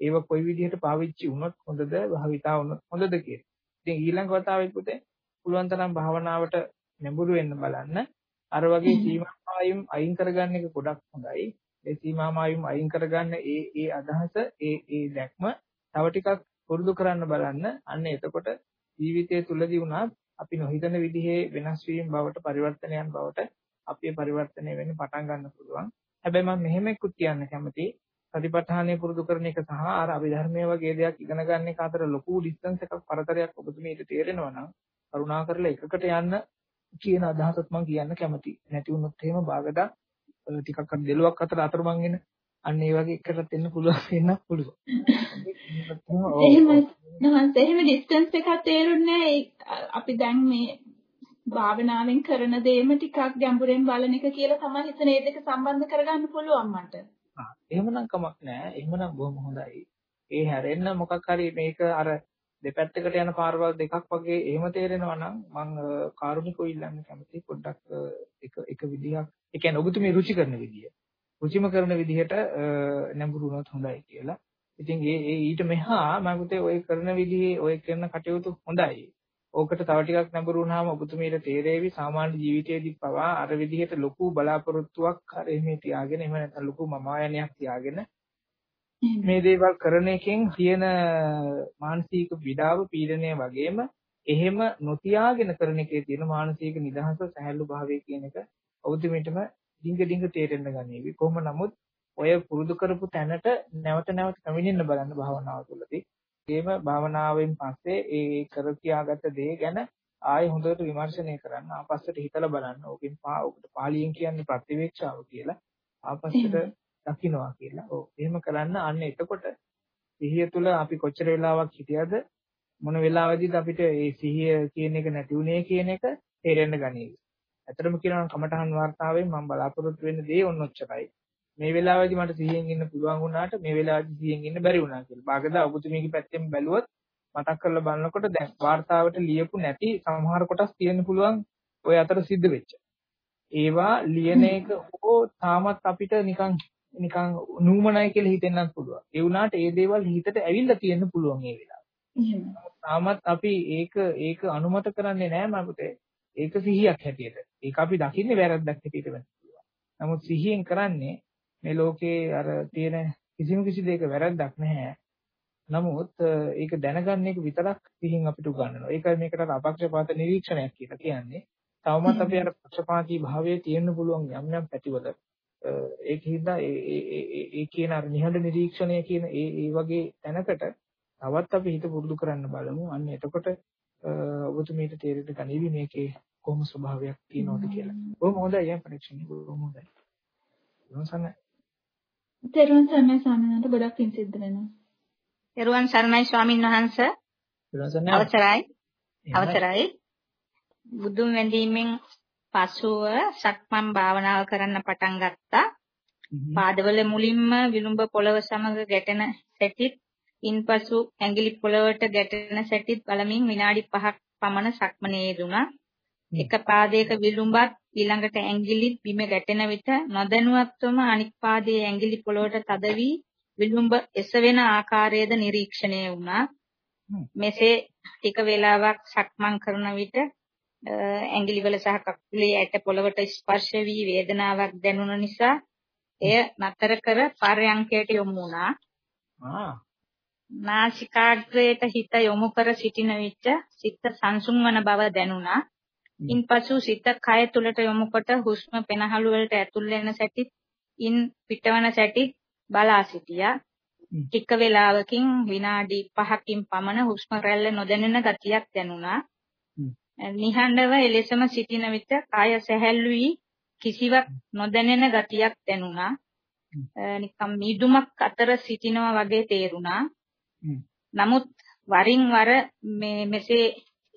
ඒවා කොයි විදිහට පාවිච්චි වුණොත් හොඳද භාවිතා වුණොත් හොඳද කියලා. ඉතින් ඊළඟ වතාවෙත් පුතේ පුළුවන් තරම් භාවනාවට නැඹුරු වෙන්න බලන්න. අර වගේ සීමාමායම් අයින් කරගන්න එක ගොඩක් හොඳයි. ඒ සීමාමායම් අයින් කරගන්න ඒ ඒ අදහස ඒ ඒ දැක්ම තව ටිකක් පුරුදු කරන්න බලන්න. අන්න එතකොට ජීවිතය තුලදී වුණත් අපි නොහිතන විදිහේ වෙනස් වීම බවට පරිවර්තනයන් බවට අපේ පරිවර්තනය වෙන්න පටන් ගන්න පුළුවන්. හැබැයි මම මෙහෙම එක්කුත් කියන්න කැමතියි. සතිපට්ඨානය පුරුදු කරන එක සහ අර අභිධර්මයේ වගේ දෙයක් ඉගෙන ගන්න එක අතර ලොකු ඩිස්ටන්ස් එකක් පරතරයක් ඔබතුමීට තේරෙනවා නම් කරුණාකරලා එකකට යන්න කියන අදහසත් මම කියන්න කැමතියි. නැති වුණොත් එහෙම බාගදා ටිකක් අර දෙලුවක් අතර අතරමං වෙන අන්න ඒ වගේ එකකට එන්න පුළුවන් වෙන්න පුළුවන්. එහෙම නහන්ස එහෙම ඩිස්ටන්ස් එකක් තේරුන්නේ අපි දැන් මේ භාවනාවෙන් කරන දේම ටිකක් ගැඹුරෙන් බලන එක කියලා තමයි හිතන ඒ දෙක සම්බන්ධ කරගන්න පුළුවන් මට. එහෙමනම් කමක් නැහැ. එහෙමනම් බොහොම හොඳයි. ඒ හැරෙන්න මොකක් හරි මේක අර දෙපැත්තකට යන පාරවල් දෙකක් වගේ එහෙම තේරෙනවා නම් මම කාරුණිකව ඉල්ලන්න කැමතියි පොඩ්ඩක් එක එක විදිහක් ඒ කියන්නේ ඔබතුමී රුචි කරන විදිය. රුචිම කරන විදිහට නැඹුරු වුණොත් හොඳයි කියලා. ඉතින් ඒ ඒ ඊට මෙහා මම හිතේ ඔය කරන විදිහේ ඔය කරන කටයුතු හොඳයි. ඕකට තව ටිකක් නැඹුරු වුණාම ඔබතුමීට තේරෙවි සාමාන්‍ය ජීවිතයේදී පවා අර විදිහට ලොකු බලාපොරොත්තුවක් හර එහෙම තියාගෙන එහෙම නැත්නම් ලොකු මමායනයක් තියාගෙන මේ දේවල් කරන එකෙන් තියෙන මානසික විඩාව පීඩනය වගේම එහෙම නොතියාගෙන කරන එකේ තියෙන මානසික නිදහස සහැල්ලු භාවය කියන එක ඔබතුමීටම ඩිංග ඩිංග තේරෙන්න ගනීවි. කොහොම නමුත් ඔය පුරුදු කරපු තැනට නැවත නැවත පැමිණෙන්න බලන්න භාවනාව තුළදී. ඒම භාවනාවෙන් පස්සේ ඒ කර තියාගත්ත දේ ගැන ආයෙ හොඳට විමර්ශනය කරන්න ආපස්සට හිතලා බලන්න. ඕකෙන් පා ඔකට පාලියෙන් කියන්නේ ප්‍රතිවේක්ෂාව කියලා. ආපස්සට දකින්නවා කියලා. ඔව්. එහෙම කරන්න අන්න එතකොට සිහිය තුළ අපි කොච්චර වෙලාවක් හිටියද මොන වෙලාවෙදිද අපිට මේ සිහිය කියන එක නැති වුනේ කියන එක තේරෙන්න ගනීවි. ඇත්තටම කියනවා නම් කමඨහන් වර්තාවෙන් මම බලාපොරොත්තු වෙන දේ ඔන්න ඔච්චරයි. මේ වෙලාවේදී මට 100න් ඉන්න පුළුවන් වුණාට මේ වෙලාවේදී 100න් ඉන්න බැරි වුණා කියලා. බාගදා ඔබතුමීගේ පැත්තෙන් බැලුවොත් මතක් කරලා බලනකොට දැන් වார்த்தාවට ලියපු නැති සමහර කොටස් තියෙන්න පුළුවන් ඔය අතර සිද්ධ වෙච්ච. ඒවා ලියන එක හෝ තාමත් අපිට නිකන් නිකන් නූමනයි කියලා හිතෙන්නත් පුළුවන්. ඒ වුණාට ඒ දේවල් හිතට ඇවිල්ලා තියෙන්න පුළුවන් ඒ වෙලාවට. තාමත් අපි ඒක ඒක අනුමත කරන්නේ නැහැ මම ඒක සිහියක් හැටියට. ඒක අපි දකින්නේ වැරද්දක් හැටියට වෙන්න පුළුවන්. නමුත් සිහියෙන් කරන්නේ මේ ලෝකේ අර තියෙන කිසිම කිසි දෙයක වැරද්දක් නැහැ. නමුත් ඒක දැනගන්න එක විතරක් සිහින් අපිට උගන්වනවා. ඒකයි මේකට අපක්ෂපාත නිරීක්ෂණයක් කියලා කියන්නේ. තවමත් අපි අර පක්ෂපාතී භාවයේ තියෙන්න පුළුවන් යම් යම් පැතිවල ඒක හින්දා ඒ කියන අර නිහඬ නිරීක්ෂණය කියන ඒ ඒ වගේ තැනකට තවත් අපි හිත පුරුදු කරන්න බලමු. අන්න එතකොට ඔබතුමීට තේරෙන්න ගනීවි මේකේ කොහොම ස්වභාවයක් තියෙනවද කියලා. බොහොම හොඳයි යම් පරීක්ෂණ බොහොම හොඳයි. සරණයි. තෙරුවන් සරණයි ස්වාමීන් ගොඩක් පිං සිද්ධ වෙනවා. තෙරුවන් සරණයි ස්වාමින් වහන්සේ. අවසරයි. අවසරයි. බුදුන් වැඳීමෙන් පසුව සක්මන් භාවනාව කරන්න පටන් ගත්තා. පාදවල මුලින්ම විලුඹ පොළව සමග ගැටෙන සැටිත් ඉන්පසු ඇඟිලි පොළවට ගැටෙන සැටිත් බලමින් විනාඩි 5ක් පමණ සක්මනේ යෙදුණා. එක පාදයක විලුඹත් ඊළඟට ඇඟිලිත් බිම ගැටෙන විට නොදැනුවත්වම අනික් පාදයේ ඇඟිලි පොළවට තද වී විලුඹ එසවෙන ආකාරයද නිරීක්ෂණය වුණා. මෙසේ ටික වේලාවක් සක්මන් කරන විට ඇඟිලිවල සහ කකුලේ ඇට පොළවට ස්පර්ශ වී වේදනාවක් දැනුන නිසා එය නතර කර පරයන්කයට යොමු වුණා. ආ. නාසිකාග්‍රයට හිත යොමු කර සිටින විට සිත සංසුන් වන බව දැනුණා. ඉන්පසු සිත කය තුලට යොමු කොට හුස්ම පෙනහළු වලට ඇතුල් වෙන සැටිත් ඉන් පිටවන සැටිත් බලා සිටියා. ටික වේලාවකින් විනාඩි 5කින් පමණ හුස්ම රැල්ල නොදැනෙන ගතියක් දැනුණා. නිහඬව එලෙසම සිටින විට කාය සැහැල්ලු වී කිසිවක් නොදැනෙන ගතියක් දැනුණා. නිකම් මීදුමක් අතර සිටිනවා වගේ තේරුණා. නමුත් වරින් වර මේ මෙසේ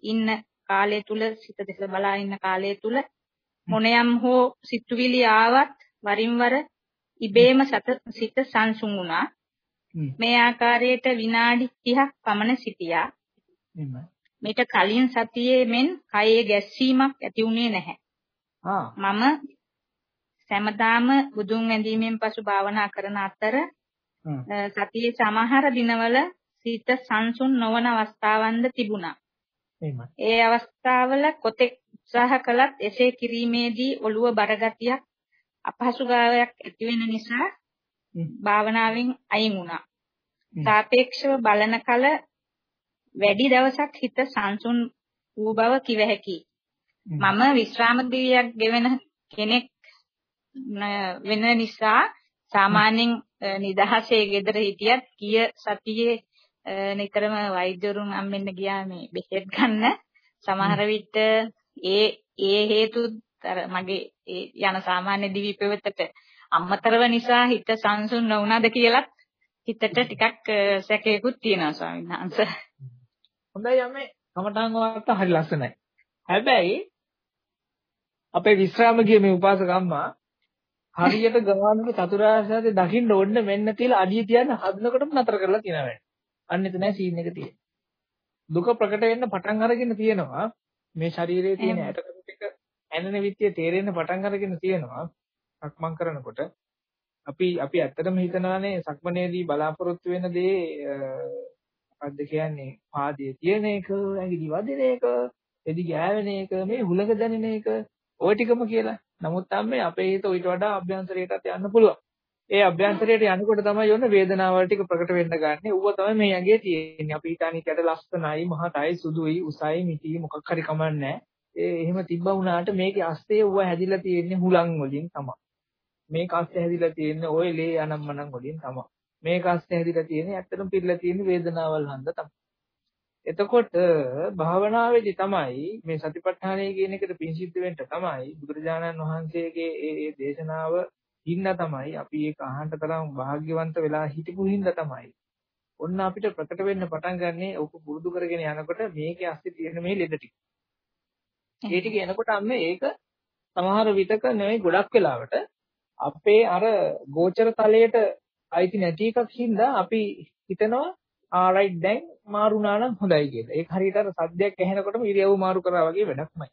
ඉන්න කාලය තුල සිත දෙස බලා ඉන්න කාලය තුල මොනියම් හෝ සිතුවිලි ආවත් වරින් වර ඉබේම සිත සංසුන් වුණා. මේ ආකාරයට විනාඩි 30ක් පමණ සිටියා. මේට කලින් සතියේ මෙන් කයේ ගැස්සීමක් ඇති වුණේ නැහැ. මම සෑමදාම බුදුන් වැඳීමෙන් පසු භාවනා කරන අතර සතියේ සමහර දිනවල සිත සංසුන් නොවන අවස්ථාවන්ද තිබුණා. ඒ අවස්ථාවල කොතෙක් උත්සාහ කළත් එසේ කිරීමේදී ඔළුව බරගතියක් අපහසුතාවයක් ඇති වෙන නිසා භාවනාවෙන් අයින් වුණා. සාපේක්ෂව බලන කල වැඩි දවසක් හිත සංසුන් වූ බව කිව හැකියි. මම විශ්‍රාම දිවියක් ගෙවන කෙනෙක් වෙන නිසා සාමාන්‍යයෙන් නිදහසේ ගෙදර හිටියත් කිය සතියේ නිතරම වෛද්‍යවරුන් අම්මෙන්න ගියා මේ බෙහෙත් ගන්න සමහර විට ඒ ඒ හේතු අර මගේ යන සාමාන්‍ය දිවි පෙවතට අමතරව නිසා හිත සංසුන් නොවුනද කියලත් හිතට ටිකක් සැකයකුත් තියෙනවා ස්වාමීන් වහන්සේ. හොඳයි යන්නේ කමඨාන් වාර්ත හරි ලස්සනයි. හැබැයි අපේ විශ්‍රාම ගිය මේ උපාසකම්මා හරියට ගමන්ගේ චතුරාර්ය සත්‍ය දකින්න ඕන්න මෙන්න තියලා අඩිය තියන්න හදනකොටම නතර කරලා තියෙනවා. අන්න එතනයි සීන් එක තියෙන්නේ. දුක ප්‍රකට වෙන්න පටන් අරගෙන තියෙනවා. මේ ශරීරයේ තියෙන ඇටකම් ටික ඇනෙන විත්‍ය තේරෙන්න පටන් අරගෙන තියෙනවා. සක්මන් කරනකොට අපි අපි ඇත්තටම හිතනවානේ සක්මනේදී බලාපොරොත්තු වෙන දේ මොකද්ද කියන්නේ පාදයේ තියෙන එක, ඇඟිලි වදින එක, එදි ගෑවෙන එක, මේ හුලඟ දැනෙන එක, ওই ටිකම කියලා. නමුත් තමයි අපේ හිත ඊට වඩා අභ්‍යන්තරයටත් යන්න පුළුවන්. ඒ අභ්‍යන්තරයට යනකොට තමයි යොන්න වේදනාවල් ටික ප්‍රකට වෙන්න ගන්න. ඌව තමයි මේ ඇඟේ තියෙන්නේ. අපි හිතන්නේ කැට ලස්සනයි, මහතයි, සුදුයි, උසයි, මිටි මොකක් හරි කමන්නේ ඒ එහෙම තිබ්බා වුණාට මේකේ අස්තේ ඌව හැදිලා තියෙන්නේ හුලං වලින් තමයි. මේක අස්තේ හැදිලා තියෙන්නේ ওই ලේ අනම්මනම් වලින් තමයි. මේක අස්තේ හැදිලා තියෙන්නේ ඇත්තටම පිරලා තියෙන්නේ වේදනාවල් හන්ද තමයි. එතකොට භාවනාවේදී තමයි මේ සතිපට්ඨානය කියන එකට පිංසිද්ධ වෙන්න තමයි බුදුරජාණන් වහන්සේගේ ඒ ඒ දේශනාව හින්දා තමයි අපි ඒක අහන්න තරම් වාග්යවන්ත වෙලා හිටපු හින්දා තමයි ඔන්න අපිට ප්‍රකට වෙන්න පටන් ගන්නේ ඔක පුරුදු කරගෙන යනකොට මේකේ ඇස්ති තියෙන මේ ලෙඩ ටික. ඒ ටික එනකොට අන්න ඒක සමහර විටක නෙවෙයි ගොඩක් වෙලාවට අපේ අර ගෝචර තලයට අයිති නැති එකක් හින්දා අපි හිතනවා ආරයිට් දැන් මාරුනා නම් හොඳයි කියලා. ඒක හරියට අර සද්දයක් ඇහෙනකොටම ඉරියව් මාරු කරා වගේ වැඩක්මයි.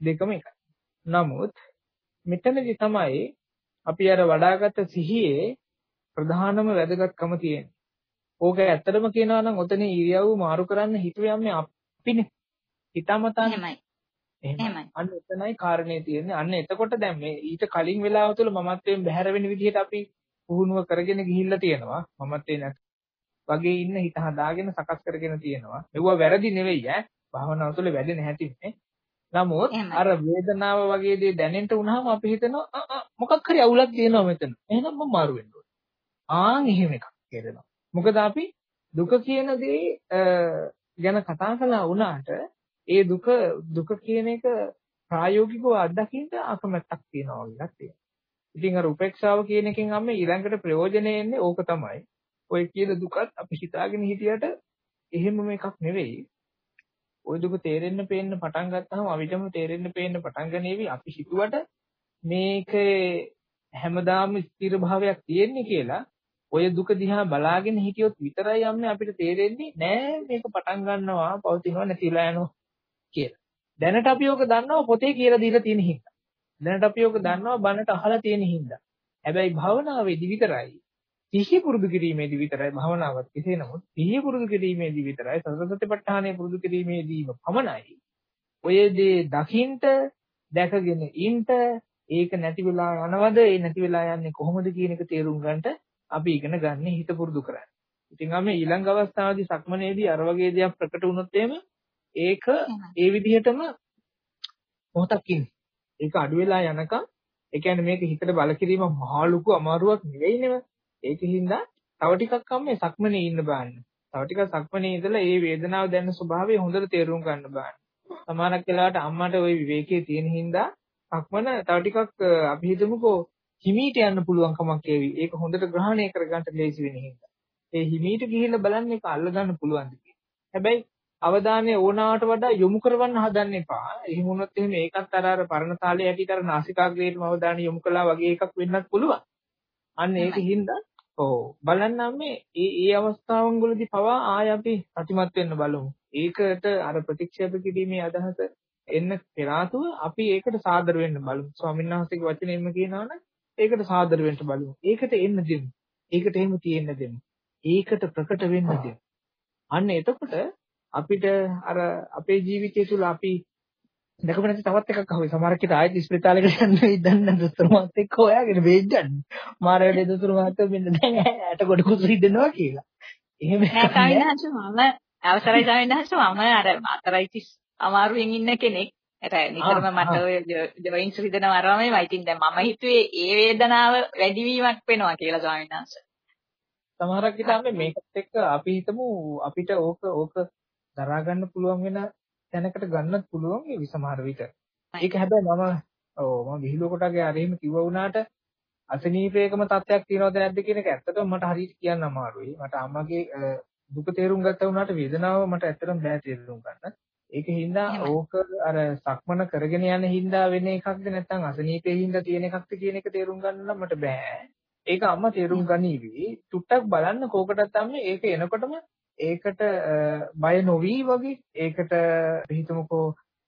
දෙකම එකයි. නමුත් මෙතනදි තමයි අපි අර වඩාගත් සිහියේ ප්‍රධානම වැදගත්කම තියෙන්නේ. ඕක ඇත්තටම කියනවා නම් ඔතන ඉරියව් මාරු කරන්න හිතුවන්නේ අපිනේ. හිතමතානේ. එහෙමයි. අන්න එතනයි කාරණේ තියෙන්නේ. අන්න එතකොට දැන් මේ ඊට කලින් වෙලාව තුළ මමත්වයෙන් බැහැර වෙන විදිහට අපි පුහුණුව කරගෙන ගිහිල්ලා තියෙනවා. මමත්වේ නැත් වගේ ඉන්න හිත හදාගෙන සකස් කරගෙන තියෙනවා. මෙවුවා වැරදි නෙවෙයි ඈ. භාවනාව තුළ වැඩෙන හැටිනේ. නමුත් අර වේදනාව වගේ දේ දැනෙන්න උනහම අපි හිතනවා මොකක් හරි අවුලක් තියෙනවා මෙතන. එහෙනම් මම මාරු වෙන්න ඕනේ. ආන් එහෙම එකක් කියනවා. මොකද අපි දුක කියන දේ ගැන කතා කළා වුණාට ඒ දුක දුක කියන එක ප්‍රායෝගිකව අත්දකින්න අකමැත්තක් තියෙනවා වගේක් තියෙනවා. ඉතින් අර උපේක්ෂාව කියන එකෙන් අම්මේ ඊළඟට ප්‍රයෝජනෙ එන්නේ ඕක තමයි. ඔය කියන දුකත් අපි හිතාගෙන හිටියට එහෙමම එකක් නෙවෙයි. ওই දුක තේරෙන්න පේන්න පටන් ගත්තාම අවිතම තේරෙන්න පේන්න පටන් ගනේවි අපි හිතුවට මේක හැමදාම ස්ථිර භාවයක් තියෙන්නේ කියලා ඔය දුක දිහා බලාගෙන හිටියොත් විතරයි යන්නේ අපිට තේරෙන්නේ නෑ මේක පටන් ගන්නවා පවතිනවා නැතිලා යනවා කියලා. දැනට අපි ඕක දන්නවා පොතේ කියලා දීලා තියෙන හින්දා. දැනට අපි ඕක දන්නවා බණට අහලා තියෙන හින්දා. හැබැයි භාවනාවේදී විතරයි සිහිය පුරුදු කිරීමේදී විතරයි භවනාවක් කෙසේ නමුත් සිහිය පුරුදු කිරීමේදී විතරයි සතරසතිපට්ඨානය පුරුදු කිරීමේදීම පමණයි ඔය දේ දකින්ට දැකගෙන ඉන්ට ඒක නැති වෙලා යනවද ඒ නැති වෙලා යන්නේ කොහොමද කියන එක තේරුම් ගන්නට අපි ඉගෙන ගන්න හිත පුරුදු කරන්නේ. ඉතින් අපි ඊළඟ අවස්ථාවේදී සක්මනේදී අර වගේ දෙයක් ප්‍රකට වුණොත් එහෙම ඒක ඒ විදිහටම මොහොතක් ඉන්නේ. ඒක අඩු වෙලා යනකම් ඒ කියන්නේ මේක හිතට බල කිරීම මහා ලොකු අමාරුවක් නෙවෙයි නෙවෙයි. ඒකින්ද තව ටිකක් අම්මේ සක්මනේ ඉන්න බෑන්න. තව ටිකක් සක්මනේ ඉඳලා ඒ වේදනාව දැනෙන ස්වභාවය හොඳට තේරුම් ගන්න බෑන්න. සමහරක් වෙලාවට අම්මට ওই විවේකයේ තියෙන හින්දා සක්මන තව ටිකක් අපි හිතමුකෝ හිමීට යන්න පුළුවන් කමක් ඒවි. ඒක හොඳට ග්‍රහණය කරගන්න ලේසි වෙන හින්දා. ඒ හිමීට ගිහිල්ලා බලන්න එක අල්ල ගන්න පුළුවන්ද හැබැයි අවධානය ඕනාවට වඩා යොමු කරවන්න හදන්න එපා. එහෙම වුණොත් එහෙම ඒකත් අර අර පරණ තාලේ ඇටිට අර නාසිකාග්‍රේටම අවධානය යොමු කළා වගේ එකක් වෙන්නත් පුළුවන්. අන්න ඒකින්ද ඔව් බලන්නම් මේ ඒ ඒ අවස්ථාවන් වලදී පවා ආය අපි ප්‍රතිමත් වෙන්න බලමු. ඒකට අර ප්‍රතික්ෂේප කිරීමේ අදහස එන්න පෙර අපි ඒකට සාදර වෙන්න බලමු. ස්වාමීන් වහන්සේගේ වචනයෙන්ම කියනවනම් ඒකට සාදර වෙන්න බලමු. ඒකට එන්න දෙමු. ඒකට එහෙම තියෙන්න දෙමු. ඒකට ප්‍රකට වෙන්න දෙමු. අන්න එතකොට අපිට අර අපේ ජීවිතය තුළ අපි දැකපු නැති තවත් එකක් අහුවේ. සමහරක් විට ආයෙත් ස්පිරිතාලෙකට යන්න දන්නේ දොස්තර මහත්තයෙක් එක්ක හොයාගෙන ගන්න. මාර වැඩේ දොස්තර මහත්තයා මෙන්න දැන් ඇට කොට කුසු හිටිනවා කියලා. එහෙම නෑ සාවිනහස මම අවසරයි සාවිනහස මම අර අතරයිටිස් අමාරුවෙන් ඉන්න කෙනෙක්. ඒත් නිතරම මට ඔය ජොයින්ස් රිදෙනවා අරමයි වයිටින් දැන් මම හිතුවේ ඒ වේදනාව වැඩිවීමක් වෙනවා කියලා සාවිනහස. සමහරක් විට මේකත් එක්ක අපි හිතමු අපිට ඕක ඕක දරා ගන්න පුළුවන් වෙන තැනකට ගන්නත් පුළුවන් ඒ විසමහර විට. ඒක හැබැයි මම ඔව් මම විහිළුව කොටගේ අර එහෙම කිව්ව වුණාට අසනීපේකම තත්යක් තියනවද නැද්ද කියන එක ඇත්තටම මට හරියට කියන්න අමාරුයි. මට අම්මගේ දුක තේරුම් ගත්තා වුණාට වේදනාව මට ඇත්තටම බෑ තේරුම් ගන්න. ඒකෙන් හින්දා ඕක අර සක්මන කරගෙන යන හින්දා වෙන එකක්ද නැත්නම් අසනීපේ හින්දා තියෙන එකක්ද කියන එක තේරුම් ගන්න නම් මට බෑ. ඒක අම්මා තේරුම් ගනීවි. ටුට්ටක් බලන්න කෝකටත් අම්මේ ඒක එනකොටම ඒකට බය නොවි වගේ ඒකට හිතමුකෝ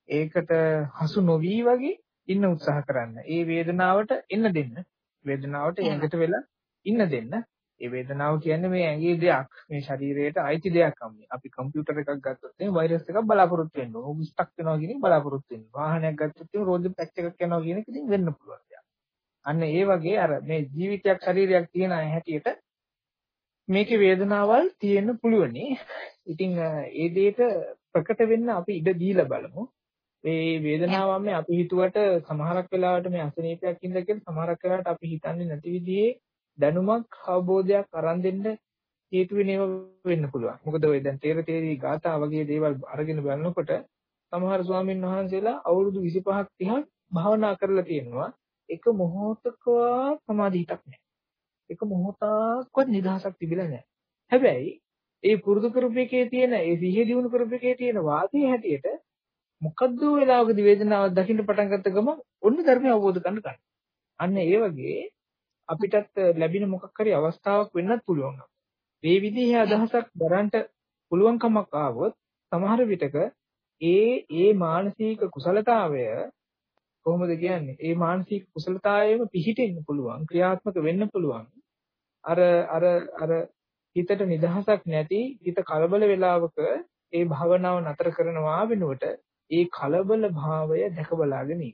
ඒකට හසු නොවි වගේ ඉන්න උත්සාහ කරන්න. ඒ වේදනාවට එන්න දෙන්න. වේදනාවට ඇඟට වෙලා ඉන්න දෙන්න. ඒ වේදනාව කියන්නේ මේ ඇඟේ දෙයක්. මේ ශරීරයට අයිති දෙයක් අම්මේ. අපි කම්පියුටර් එකක් ගත්තොත් එහෙනම් වෛරස් එකක් බලාපොරොත්තු වෙන්න ඕන. ඕක ස්ටක් වෙනවා කියන එක බලාපොරොත්තු වෙන්න. වාහනයක් ගත්තොත් එහෙනම් රෝද පැච් එකක් යනවා කියන එක ඉතින් වෙන්න පුළුවන් දෙයක්. අන්න ඒ වගේ අර මේ ජීවිතයක් ශරීරයක් තියෙන හැටියට මේකේ වේදනාවල් තියෙන්න පුළුවනි. ඉතින් ඒ දෙයට ප්‍රකට වෙන්න අපි ඉඩ දීලා බලමු. මේ වේදනාවම අපි හිතුවට සමහරක් වෙලාවට මේ අසනීපයක් ඉඳලා කියලා සමහරක් වෙලාවට අපි හිතන්නේ නැති විදිහේ දැනුමක් අවබෝධයක් අරන් දෙන්න හේතු වෙනව වෙන්න පුළුවන්. මොකද ඔය දැන් තේර තේරි ගාථා වගේ දේවල් අරගෙන බලනකොට සමහර ස්වාමීන් වහන්සේලා අවුරුදු 25ක් 30ක් භාවනා කරලා තියෙනවා. එක මොහොතකවත් සමාධියක් නැහැ. එක මොහොතක්වත් නිදහසක් තිබිලා නැහැ. හැබැයි ඒ පුරුදු කරපු එකේ තියෙන ඒ සිහිය දිනු කරපු එකේ තියෙන වාසිය හැටියට මොකද්ද වෙලාවකදී වේදනාවක් දකින්න පටන් ගත්ත ගමන් ඔන්න ධර්මය අවබෝධ කරගන්න ගන්න. අන්න ඒ වගේ අපිටත් ලැබෙන මොකක් හරි අවස්ථාවක් වෙන්නත් පුළුවන්. මේ විදිහේ අදහසක් දරන්නට පුළුවන්කමක් ආවොත් සමහර විටක ඒ ඒ මානසික කුසලතාවය කොහොමද කියන්නේ? ඒ මානසික කුසලතාවයම පිහිටෙන්න පුළුවන්, ක්‍රියාත්මක වෙන්න පුළුවන්. අර අර අර හිතට නිදහසක් නැති හිත කලබල වෙලාවක ඒ භාවනාව නතර කරනවා වෙනුවට ඒ කලබල භාවය දැක බලාගෙන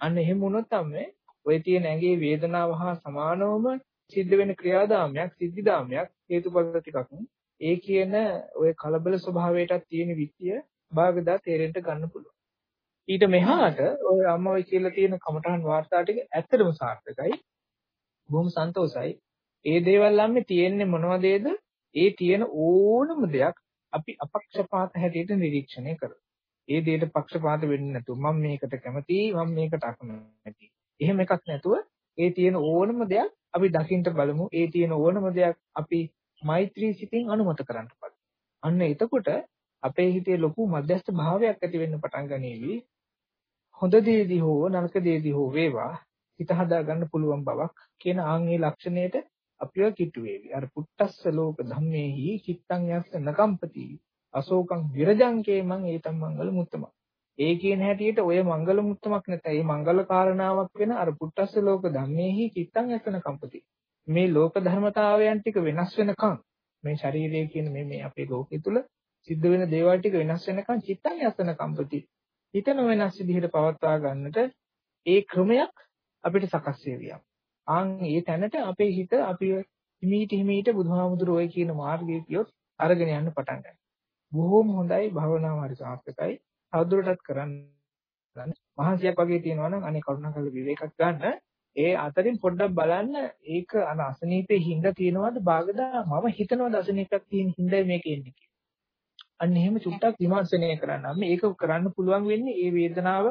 අන්න එහෙම වුණොත් තමයි ඔය තියෙන ඇඟේ වේදනාව හා සමානවම සිද්ධ වෙන ක්‍රියාදාමයක් සිද්ධිදාමයක් හේතුඵල ටිකක් ඒ කියන ඔය කලබල ස්වභාවයටත් තියෙන විත්‍ය භාගදා තේරෙන්න ගන්න පුළුවන් ඊට මෙහාට ඔය අම්මා ඔය කියලා තියෙන කමඨහන් වාර්තා ටික ඇත්තටම සාර්ථකයි බොහොම සන්තෝසයි ඒ දේවල් අම්මේ තියෙන්නේ මොනවදේද ඒ තියෙන ඕනම දෙයක් අපි අපක්ෂපාත හැටියට නිරීක්ෂණය කරමු ඒ දෙයට පක්ෂපාත වෙන්නේ නැතුව මම මේකට කැමතියි මම මේකට අකමැතියි. එහෙම එකක් නැතුව ඒ තියෙන ඕනම දෙයක් අපි දකින්න බලමු. ඒ තියෙන ඕනම දෙයක් අපි මෛත්‍රී සිතින් අනුමත කරන්න බලමු. අන්න එතකොට අපේ හිතේ ලොකු මධ්‍යස්ථ භාවයක් ඇති වෙන්න පටන් ගනීවි. හොඳ දේදී හෝ නරක දේදී හෝ වේවා හිත හදා ගන්න පුළුවන් බවක් කියන ආන්ගේ ලක්ෂණයට අපිව කිට්ටු වේවි. අර පුට්ටස්ස ලෝක ධම්මේහි චිත්තං යස්ස නකම්පති අශෝකං විරජං කේමං ඒතම් මංගල මුත්තම. ඒ කියන හැටියට ඔය මංගල මුත්තමක් නැත්නම් ඒ මංගල කාරණාවක් වෙන අර පුට්ටස්ස ලෝක ධම්මේහි චිත්තං යසන කම්පති. මේ ලෝක ධර්මතාවයන් ටික වෙනස් වෙනකන් මේ ශරීරය කියන මේ මේ අපේ ලෝකෙ තුල සිද්ධ වෙන දේවල් ටික වෙනස් වෙනකන් චිත්තං යසන කම්පති. හිත නොවෙනස් විදිහට පවත්වා ගන්නට ඒ ක්‍රමයක් අපිට සකස් වෙවියක්. ආන් ඒ තැනට අපේ හිත අපි හිමීට හිමීට බුදුහාමුදුරුවෝ ඔය කියන මාර්ගයේ කියොත් අරගෙන යන්න පටන් ගන්නවා. බොහොම හොඳයි භවනාව හරි සාර්ථකයි. තවදුරටත් කරන්න මහන්සියක් වගේ තියෙනවා නම් අනේ කරුණාකරලා විවේකයක් ගන්න. ඒ අතරින් පොඩ්ඩක් බලන්න ඒක අන අසනීපේ හිඳ තියෙනවද බාගදා මම හිතනවාද අසනීපයක් තියෙන හිඳයි මේක එන්නේ කියලා. අන්න එහෙම චුට්ටක් විමර්ශනය කරන්න. මේක කරන්න පුළුවන් වෙන්නේ ඒ වේදනාව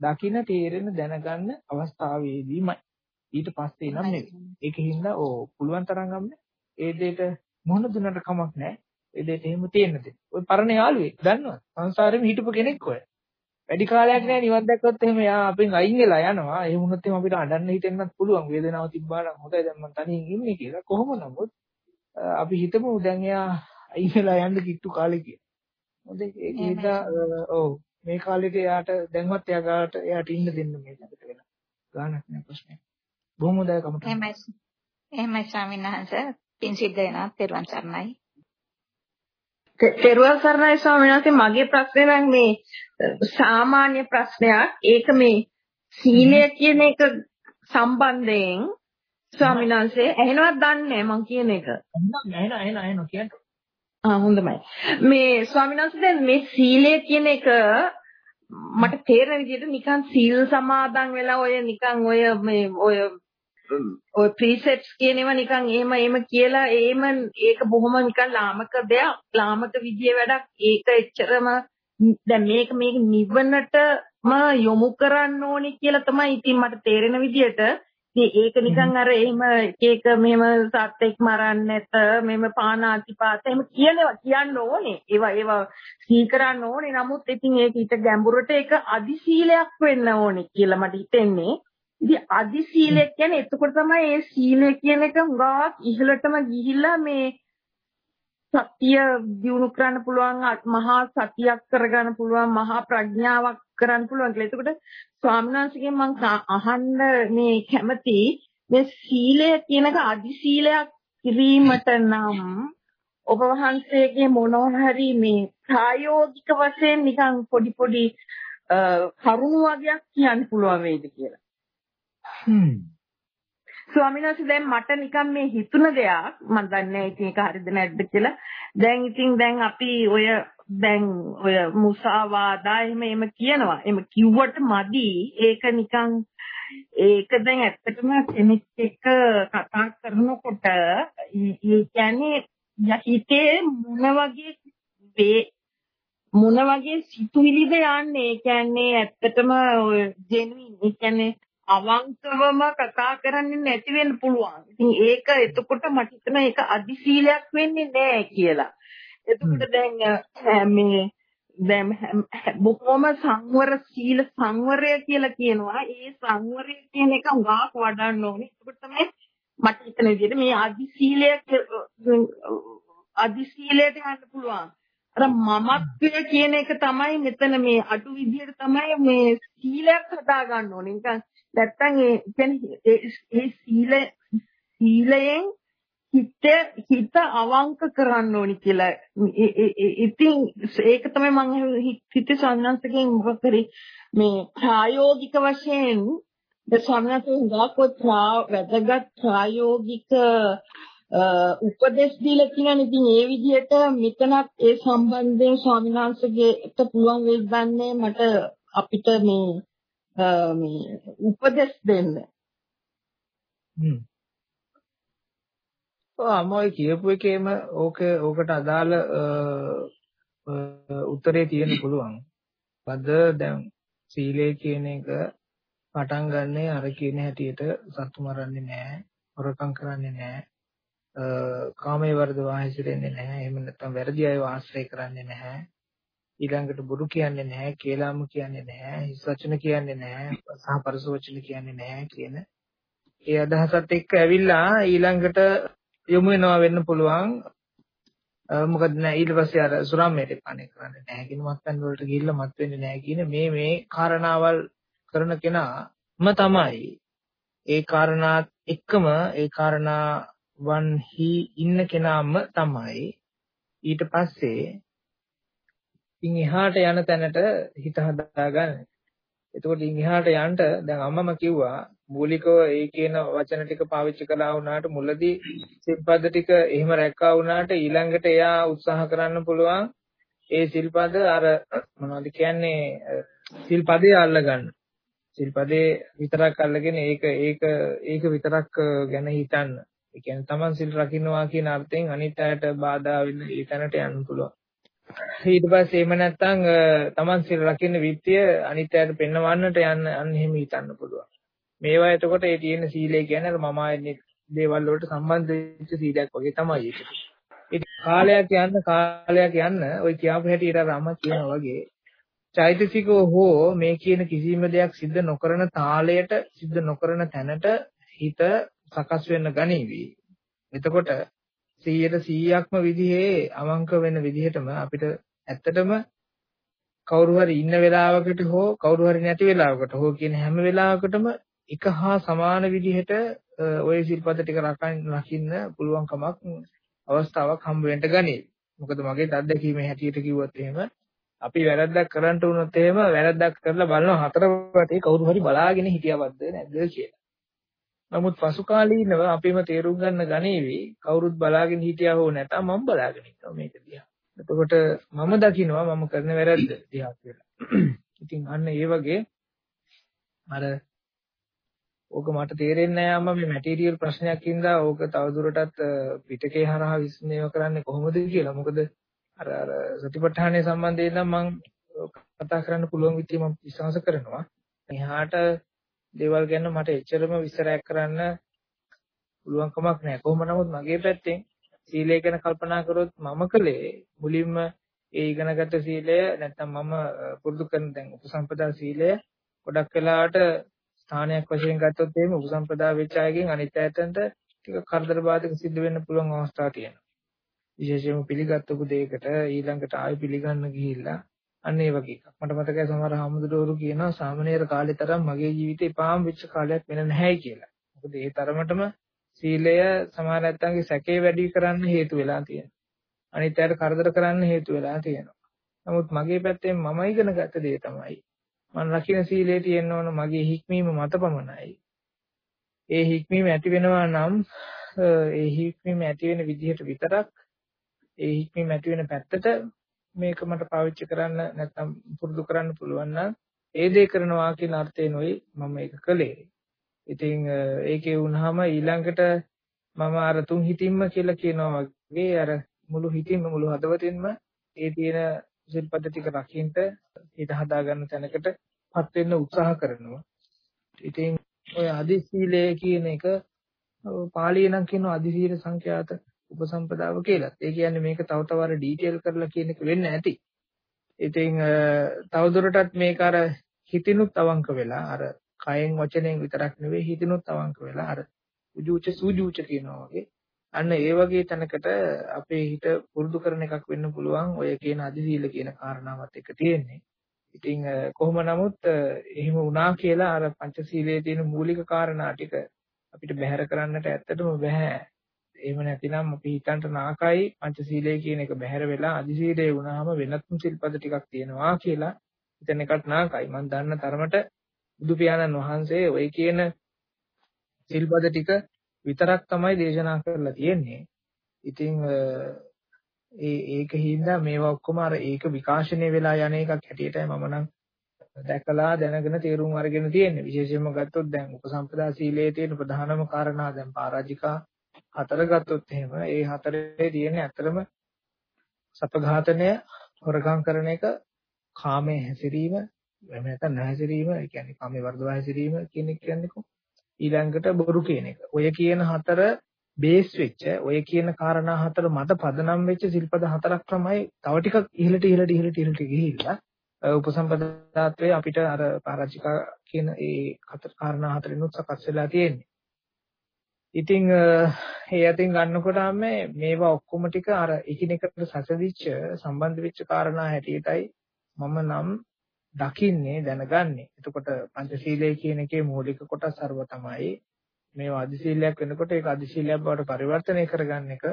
දකින්න තේරෙන දැනගන්න අවස්ථාවේදීමයි. ඊට පස්සේ නම් නෙවෙයි. ඒකින්ද ඕ පුළුවන් තරම් අම්මේ ඒ දෙයට මොන දුන්නට කමක් නැහැ. ඒ දෙයට එහෙම තියෙන්නද? ඔය පරණ යාළුවෙක් දන්නවද? සංසාරෙම හිටපු කෙනෙක් ඔය. වැඩි කාලයක් නෑ නිවන් දැක්කොත් එහෙම යා අපෙන් අයින් වෙලා යනවා. ඒ වුණොත් එහෙම අපිට අඬන්න හිතෙන්නත් පුළුවන්. වේදනාව තිබ්බා නම් හොඳයි දැන් මම තනියෙන් ඉන්නේ කියලා. කොහොම නමුත් අපි හිතමු දැන් එයා වෙලා යන්න කිට්ටු කාලේ කියලා. හොඳයි ඒක නිසා ඔව් මේ කාලේට එයාට දැන්වත් එයා ගාට එයාට ඉන්න දෙන්න මේ ළඟට වෙලා. ගානක් නෑ ප්‍රශ්නයක්. බොහොම හොඳයි කමට. එහෙමයි. එහෙමයි ස්වාමීන් වහන්සේ. පින් සිද්ධ වෙනවා. තෙරුවන් සරණයි. තෙරුවන් සරණයි ස්වාමීන් වහන්සේ මගේ ප්‍රශ්නේ නම් මේ සාමාන්‍ය ප්‍රශ්නයක්. ඒක මේ සීලය කියන එක සම්බන්ධයෙන් ස්වාමීන් වහන්සේ ඇහෙනවද දන්නේ මම කියන එක. ඇහෙන ඇහෙන ඇහෙන කියන්න. ආ හොඳයි. මේ ස්වාමීන් වහන්සේ දැන් මේ සීලය කියන එක මට තේරෙන විදිහට නිකන් සීල් සමාදන් වෙලා ඔය නිකන් ඔය මේ ඔය ඔය ප්‍රීසෙට්ස් කියන ඒවා නිකන් එහෙම එහෙම කියලා එහෙම ඒක බොහොම නිකන් ලාමක දෙයක් ලාමක විදිය වැඩක් ඒක එච්චරම දැන් මේක මේක නිවනටම යොමු කරන්න ඕනේ කියලා තමයි ඉතින් මට තේරෙන විදියට ඉතින් ඒක නිකන් අර එහෙම එක එක මෙහෙම සත්‍යෙක් මරන්න නැත මෙහෙම පානාතිපාත එහෙම කියනවා කියන්න ඕනේ. ඒවා ඒවා සී කරන්න ඕනේ. නමුත් ඉතින් ඒක ඊට ගැඹුරට ඒක අදි සීලයක් වෙන්න ඕනේ කියලා මට හිතෙන්නේ. ඉතින් අදි සීලය කියන්නේ එතකොට තමයි ඒ සීලය කියන එක හුඟක් ඉහළටම ගිහිල්ලා මේ සතිය දියුණු කරන්න පුළුවන් මහා සතියක් කරගන්න පුළුවන් මහා ප්‍රඥාවක් කරන්න පුළුවන් කියලා. එතකොට ස්වාමීන් වහන්සේගෙන් මම අහන්න මේ කැමති මේ සීලය කියනක අදි සීලයක් කිරීමට නම් ඔබ වහන්සේගේ මොනවා හරි මේ ප්‍රායෝගික වශයෙන් නිකන් පොඩි පොඩි කරුණු වගේක් කියන්න පුළුවන් වේද කියලා. හ්ම්. ස්වාමීන් වහන්සේ දැන් මට නිකන් මේ හිතුන දෙයක් මම දන්නේ ඉතින් ඒක හරිද නැද්ද කියලා. දැන් ඉතින් දැන් අපි ඔය දැන් ඔය මුසාවාදා එහෙම එහෙම කියනවා. එහෙම කිව්වට මදි. ඒක නිකන් ඒක දැන් ඇත්තටම කෙනෙක් එක්ක කතා කරනකොට ඒ කියන්නේ යහිතේ මොන වගේ වේ මොන වගේ සිතුවිලිද යන්නේ ඒ කියන්නේ ඇත්තටම ජෙනුයින් ඒ කියන්නේ අවංකවම කතා කරන්නේ නැති වෙන්න පුළුවන්. ඉතින් ඒක එතකොට මට හිතෙන ඒක අදිශීලයක් වෙන්නේ නැහැ කියලා. එතකොට දැන් මේ දැන් බොහොම සංවර සීල සංවරය කියලා කියනවා. ඒ සංවරය කියන එක උගාක් වඩන්න ඕනේ. එතකොට තමයි මට හිතන විදිහට මේ අදි සීලය අදි සීලයට යන්න පුළුවන්. අර මමත්වය කියන එක තමයි මෙතන මේ අඩු විදිහට තමයි මේ සීලයක් හදා ගන්න ඕනේ. නිකන් නැත්තම් ඒ කියන්නේ ඒ සීල සීලයෙන් හිත හිත අවංක කරන්න ඕනි කියලා. ඉතින් ඒක තමයි මම හිතේ සංඥාන්තකෙන් මොකක් කරේ මේ ප්‍රායෝගික වශයෙන් ස්වාමීනාතෝ හුඟක් වැදගත් ප්‍රායෝගික උපදේශ දීලා තියෙනවා. ඉතින් ඒ විදිහට මෙතනත් ඒ සම්බන්ධයෙන් ස්වාමිනාංශගේට පුළුවන් වෙයි ගන්නේ මට අපිට මේ Um, මේ උපදේශ දෙන්න. හ්ම්. අමෝයි කියපු එකේම ඕක ඕකට අදාළ උත්තරේ තියෙන්න පුළුවන්. පද දැන් සීලය කියන එක පටන් ගන්නෙ අර කියන හැටියට සතු මරන්නේ නැහැ, හොරකම් කරන්නේ නැහැ, කාමයේ වර්ධ වාහිසිරෙන්නේ නැහැ, එහෙම නැත්නම් වැරදි අයව ආශ්‍රය කරන්නේ නැහැ, ඊළඟට බොරු කියන්නේ නැහැ, කේලාම කියන්නේ නැහැ, හිස් වචන කියන්නේ නැහැ, සහ පරස වචන කියන්නේ නැහැ කියන ඒ අදහසත් එක්ක ඇවිල්ලා ඊළඟට යොමු වෙනවා වෙන්න පුළුවන්. මොකද නෑ ඊට පස්සේ අර සුරාමයට පානේ කරන්නේ නැහැ කියන මත්පැන් වලට ගිහිල්ලා මත් වෙන්නේ නැහැ කියන මේ මේ කාරණාවල් කරන කෙනාම තමයි ඒ කාරණාත් එක්කම ඒ කාරණාවන්හි ඉන්න කෙනාම තමයි ඊට පස්සේ ඉන් එහාට යන තැනට හිත හදාගන්නේ. එතකොට ඉන් එහාට යන්න දැන් අම්මම කිව්වා මූලිකව ඒ කියන වචන ටික පාවිච්චි කළා වුණාට මුලදී සිල්පද ටික එහෙම රැක්කා වුණාට ඊළඟට එයා උත්සාහ කරන්න පුළුවන් ඒ සිල්පද අර මොනවද කියන්නේ සිල්පදේ අල්ලගන්න. සිල්පදේ විතරක් අල්ලගෙන ඒක ඒක ඒක විතරක් ගැන හිතන්න. ඒ කියන්නේ Taman සිල් රකින්නවා කියන අර්ථයෙන් අනිත් අයට බාධා වෙන්න ඒ තැනට යන්න පුළුවන්. ඊට පස්සේ එහෙම නැත්නම් Taman සිල් රකින්න විත්‍ය අනිත් අයට පෙන්වන්නට යන්න අන්න එහෙම හිතන්න පුළුවන්. මේවා එතකොට ඒ තියෙන සීලය කියන්නේ අර මම ආයේ දේවල් වලට සම්බන්ධ වෙච්ච සීලයක් වගේ තමයි ඒක. ඉතින් කාලයක් යන්න කාලයක් යන්න ওই කියාපු හැටියට අර අම්මා කියනවා වගේ චෛතසිකෝ හෝ මේ කියන කිසිම දෙයක් සිද්ධ නොකරන තාලයට සිද්ධ නොකරන තැනට හිත සකස් වෙන්න ගනීවි. එතකොට 100ට 100ක්ම විදිහේ අවංක වෙන විදිහටම අපිට ඇත්තටම කවුරු හරි ඉන්න වෙලාවකට හෝ කවුරු හරි නැති වෙලාවකට හෝ කියන හැම වෙලාවකටම එක හා සමාන විදිහට ওই සිල්පද ටික රකින්න පුළුවන්කමක් අවස්ථාවක් හම්බ වෙන්න ගනී. මොකද මගේ අත්දැකීමේ හැටියට කිව්වොත් එහෙම අපි වැරද්දක් කරන්න උනොත් එහෙම වැරද්දක් කරලා බලනවා හතර වටේ කවුරු හරි බලාගෙන හිටියවත්ද නැද්ද කියලා. නමුත් පසු කාලීනව අපිම තේරුම් ගන්න ගනීවි කවුරුත් බලාගෙන හිටියා හෝ නැතා මම බලාගෙන ඉන්නවා මේක දිහා. එතකොට මම දකිනවා මම කරන වැරද්ද දිහා කියලා. (clears throat) ඉතින් අන්න ඒ වගේ අර ඕක මට තේරෙන්නේ නැහැ අම්මා මේ මැටීරියල් ප්‍රශ්නයක් ඉඳලා ඕක තවදුරටත් පිටකේ හරහා විශ්ලේෂණය කරන්නේ කොහොමද කියලා. මොකද අර අර සතිපට්ඨානය සම්බන්ධයෙන් නම් මම කතා කරන්න පුළුවන් විදිහ මම විශ්වාස කරනවා. එහාට දේවල් ගැන මට එච්චරම විස්තරයක් කරන්න පුළුවන් කමක් නැහැ. කොහොම නමුත් මගේ පැත්තෙන් සීලය ගැන කල්පනා කරොත් මම කලේ මුලින්ම ඒ ඉගෙනගත්ත සීලය නැත්නම් මම පුරුදු කරන දැන් උපසම්පදා සීලය ගොඩක් වෙලාවට ස්ථානයක් වශයෙන් ගත්තොත් එහෙම උපසම්පදා වෙච්ච අයගෙන් අනිත් අයටන්ට ටික කරදර බාධක සිද්ධ වෙන්න පුළුවන් අවස්ථා තියෙනවා. විශේෂයෙන්ම පිළිගත්තු දෙයකට ඊළඟට ආයෙ පිළිගන්න ගිහිල්ලා අන්න ඒ වගේ එකක්. මට මතකයි සමහර හාමුදුරුවෝ කියනවා සාමණේර කාලේ තරම් මගේ ජීවිතේ පාම් වෙච්ච කාලයක් වෙන නැහැ කියලා. මොකද ඒ තරමටම සීලය සමහර නැත්තන්ගේ සැකේ වැඩි කරන්න හේතු වෙලා තියෙනවා. අනිත් අයට කරදර කරන්න හේතු වෙලා තියෙනවා. නමුත් මගේ පැත්තෙන් මම ඉගෙන ගත්ත දේ තමයි මම රකින්න සීලයේ තියෙන්න ඕන මගේ හික්මීම මත පමණයි. ඒ හික්මීම ඇති වෙනවා නම් ඒ හික්මීම ඇති වෙන විදිහට විතරක් ඒ හික්මීම ඇති වෙන පැත්තට මේක මට පාවිච්චි කරන්න නැත්නම් පුරුදු කරන්න පුළුවන් නම් ඒ දේ කරනවා කියන අර්ථයෙන්ොයි මම ඒක කළේ. ඉතින් ඒකේ වුණාම ඊළඟට මම අර තුන් හිතින්ම කියලා කියනවා වගේ අර මුළු හිතින්ම මුළු හදවතින්ම ඒ තියෙන සිල්පද ටික රකින්න හිත හදා ගන්න තැනකටපත් වෙන්න උත්සාහ කරනවා. ඉතින් ඔය අදි සීලය කියන එක පාලියේ නම් කියනවා අදි සීල සංඛ්‍යාත උපසම්පදාව කියලා. ඒ කියන්නේ මේක තව තව අර ඩීටේල් කරලා කියන එක වෙන්න ඇති. ඉතින් තවදුරටත් මේක අර හිතිනුත් අවංක වෙලා අර කයෙන් වචනෙන් විතරක් නෙවෙයි හිතිනුත් අවංක වෙලා අර උජූච සූජූච කියනවා වගේ අන්න ඒ වගේ තැනකට අපේ හිත පුරුදු කරන එකක් වෙන්න පුළුවන් ඔය කියන අදිශීල කියන කාරණාවත් එක තියෙන්නේ. ඉතින් කොහොම නමුත් එහෙම වුණා කියලා අර පංචශීලයේ තියෙන මූලික කාරණා ටික අපිට බැහැර කරන්නට ඇත්තටම බෑ. එහෙම නැතිනම් අපි හිතන්ට නාකයි පංචශීලයේ කියන එක බැහැර වෙලා අදිශීලයේ වුණාම වෙනත් සිල්පද ටිකක් තියෙනවා කියලා හිතන එකත් නාකයි. මම දන්න තරමට බුදු පියාණන් වහන්සේ ওই කියන සිල්පද ටික විතරක් තමයි දේශනා කරලා තියෙන්නේ. ඉතින් ඒ ඒක හින්දා මේවා ඔක්කොම අර ඒක විකාශනය වෙලා යන එකක් හැටියටයි මම නම් දැකලා දැනගෙන තේරුම් අරගෙන තියෙන්නේ. විශේෂයෙන්ම ගත්තොත් දැන් උපසම්පදා සීලයේ තියෙන ප්‍රධානම කාරණා දැන් පරාජිකා හතර ගත්තොත් එහෙම ඒ හතරේ තියෙන ඇතරම සපඝාතනය හොරකම් කරන එක කාමයේ හැසිරීම එහෙම නැත්නම් නැහැසිරීම ඒ කියන්නේ කාමයේ වර්ධව හැසිරීම කියන එක කියන්නේ කො ඊළඟට බොරු කියන එක. ඔය කියන හතර බේස් වෙච්ච ඔය කියන කාරණා හතර මත පදනම් වෙච්ච සිල්පද හතරක් තමයි තව ටිකක් ඉහළට ඉහළට ඉහළට ඉහළට ගිහිල්ලා උපසම්පදාත්වයේ අපිට අර පරාජිකා කියන ඒ හතර කාරණා හතරිනුත් සකස් වෙලා තියෙන්නේ. ඉතින් ඒ අතින් ගන්නකොටම මේවා ඔක්කොම ටික අර එකිනෙකට සැසදිච්ච සම්බන්ධ වෙච්ච කාරණා හැටියටයි මම නම් දකින්නේ දැනගන්නේ. එතකොට පංචශීලයේ කියන එකේ මූලික කොටස් අරව තමයි මේවා අධිශීලයක් වෙනකොට ඒක අධිශීලයක් බවට පරිවර්තනය කරගන්න එක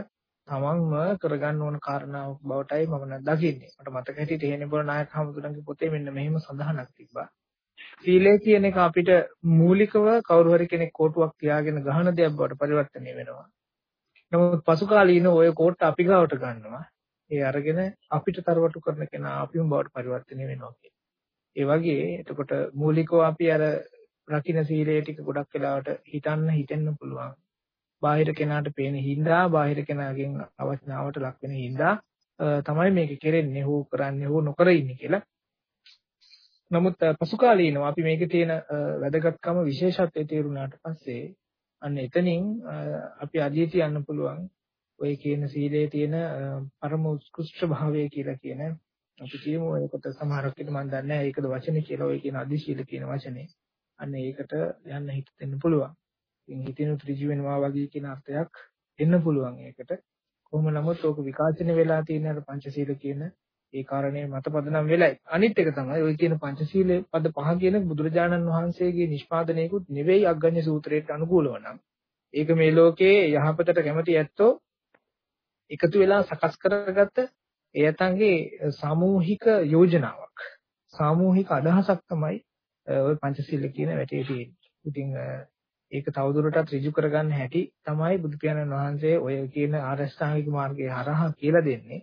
තමන්ම කරගන්න ඕන කාරණාවක් බවටයි මම නම් දකින්නේ. මට මතක හිටියේ තේහෙනේ බොර නායක හමුදුරන්ගේ පොතේ මෙන්න මෙහෙම සඳහනක් තිබ්බා. සීලය කියන එක අපිට මූලිකව කවුරු හරි කෙනෙක් කෝටුවක් තියාගෙන ගහන දෙයක් බවට පරිවර්තනය වෙනවා. නමුත් පසු කාලීන ওই කෝට්ට අපි ගාවට ගන්නවා. ඒ අරගෙන අපිට තරවටු කරන කෙනා අපිම බවට පරිවර්තනය වෙනවා ඒ වගේ එතකොට මූලිකව අපි අර රකින්න සීලය ටික ගොඩක් වෙලාවට හිතන්න හිතෙන්න පුළුවන්. බාහිර කෙනාට පේන හින්දා බාහිර කෙනාගෙන් අවඥාවට ලක් වෙන හින්දා තමයි මේක කෙරෙන්නේ හෝ කරන්නේ හෝ නොකර ඉන්නේ කියලා. නමුත් පසු කාලීනව අපි මේකේ තියෙන වැදගත්කම විශේෂත්වයේ තේරුණාට පස්සේ අන්න එතනින් අපි අධිය තියන්න පුළුවන් ඔය කියන සීලයේ තියෙන පරම උත්කෘෂ්ඨ භාවය කියලා කියන අපි කියමු ඒකට සමහරක් විට මම දන්නේ නැහැ ඒකද වචනේ කියලා ඔය කියන අධිශීල කියන වචනේ අන්න ඒකට යන්න හිත දෙන්න පුළුවන්. ඉතින් හිතිනුත් ඍජු වෙනවා වගේ කියන අර්ථයක් එන්න පුළුවන් ඒකට. කොහොම නමුත් ඕක විකාශනය වෙලා තියෙන අර පංචශීල කියන ඒ කාරණේ මත පදනම් වෙලයි. අනිත් එක තමයි ওই කියන පංචශීලයේ පද පහ කියන බුදුරජාණන් වහන්සේගේ නිෂ්පාදනයකුත් නෙවෙයි අග්ගඤ්ඤ සූත්‍රයට අනුකූලව නම්. ඒක මේ ලෝකයේ යහපතට කැමති ඇත්තෝ එකතු වෙලා සකස් කරගත්ත එයතන්ගේ සාමූහික යෝජනාවක්. සාමූහික අදහසක් තමයි ওই පංචශීල කියන වැටේ තියෙන්නේ. ඉතින් ඒක තවදුරටත් ඍජු කරගන්න හැටි තමයි බුදු පියාණන් වහන්සේ ඔය කියන ආරෂ්ඨාංගික මාර්ගයේ හරහා කියලා දෙන්නේ.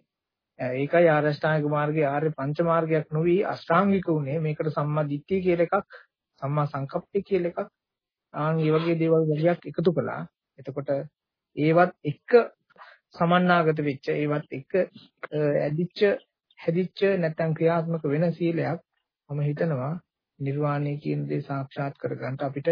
ඒකයි ආරෂ්ඨාංගික මාර්ගයේ ආර්ය පංච මාර්ගයක් නොවි අෂ්ටාංගික උනේ මේකට සම්මා දිට්ඨිය කියලා එකක් සම්මා සංකප්පය කියලා එකක්. ආන් මේ වගේ දේවල් වලියක් එකතු කළා. එතකොට ඒවත් එක සමන්නාගත වෙච්ච ඒවත් එක ඇදිච්ච හැදිච්ච නැත්නම් ක්‍රියාත්මක වෙන සීලයක් මම හිතනවා නිර්වාණය කියන දේ සාක්ෂාත් කරගන්න අපිට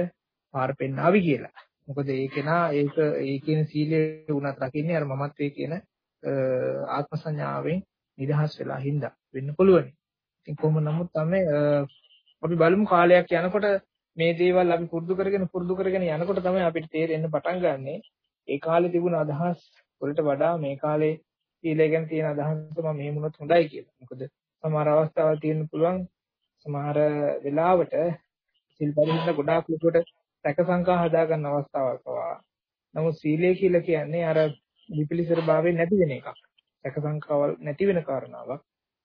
පාර පෙන්නාවි කියලා. මොකද ඒකේනා ඒක ඒ කියන සීලය උනත් රකින්නේ අර මමත්වයේ කියන ආත්ම සංඥාවෙන් නිදහස් වෙලා හින්දා වෙන්න පුළුවන්. ඉතින් කොහොම නමුත් තමයි අපි බලමු කාලයක් යනකොට මේ දේවල් අපි පුරුදු කරගෙන පුරුදු කරගෙන යනකොට තමයි අපිට තේරෙන්න පටන් ගන්නෙ ඒ කාලේ තිබුණ අදහස් වලට වඩා මේ කාලේ සීලය ගැන තියෙන අදහස මම මෙහෙම වුණොත් හොඳයි කියලා. මොකද සමහර අවස්ථාවල් තියෙන්න පුළුවන් සමහර වෙලාවට සිල්පදින්න ගොඩාක් ලොකුවට සැක සංකා හදා ගන්න අවස්ථාවක් පවා. නමුත් සීලය කියලා කියන්නේ අර විපිලිසර භාවයෙන් නැති වෙන එකක්. සැක සංකාවල් නැති වෙන කාරණාවක්.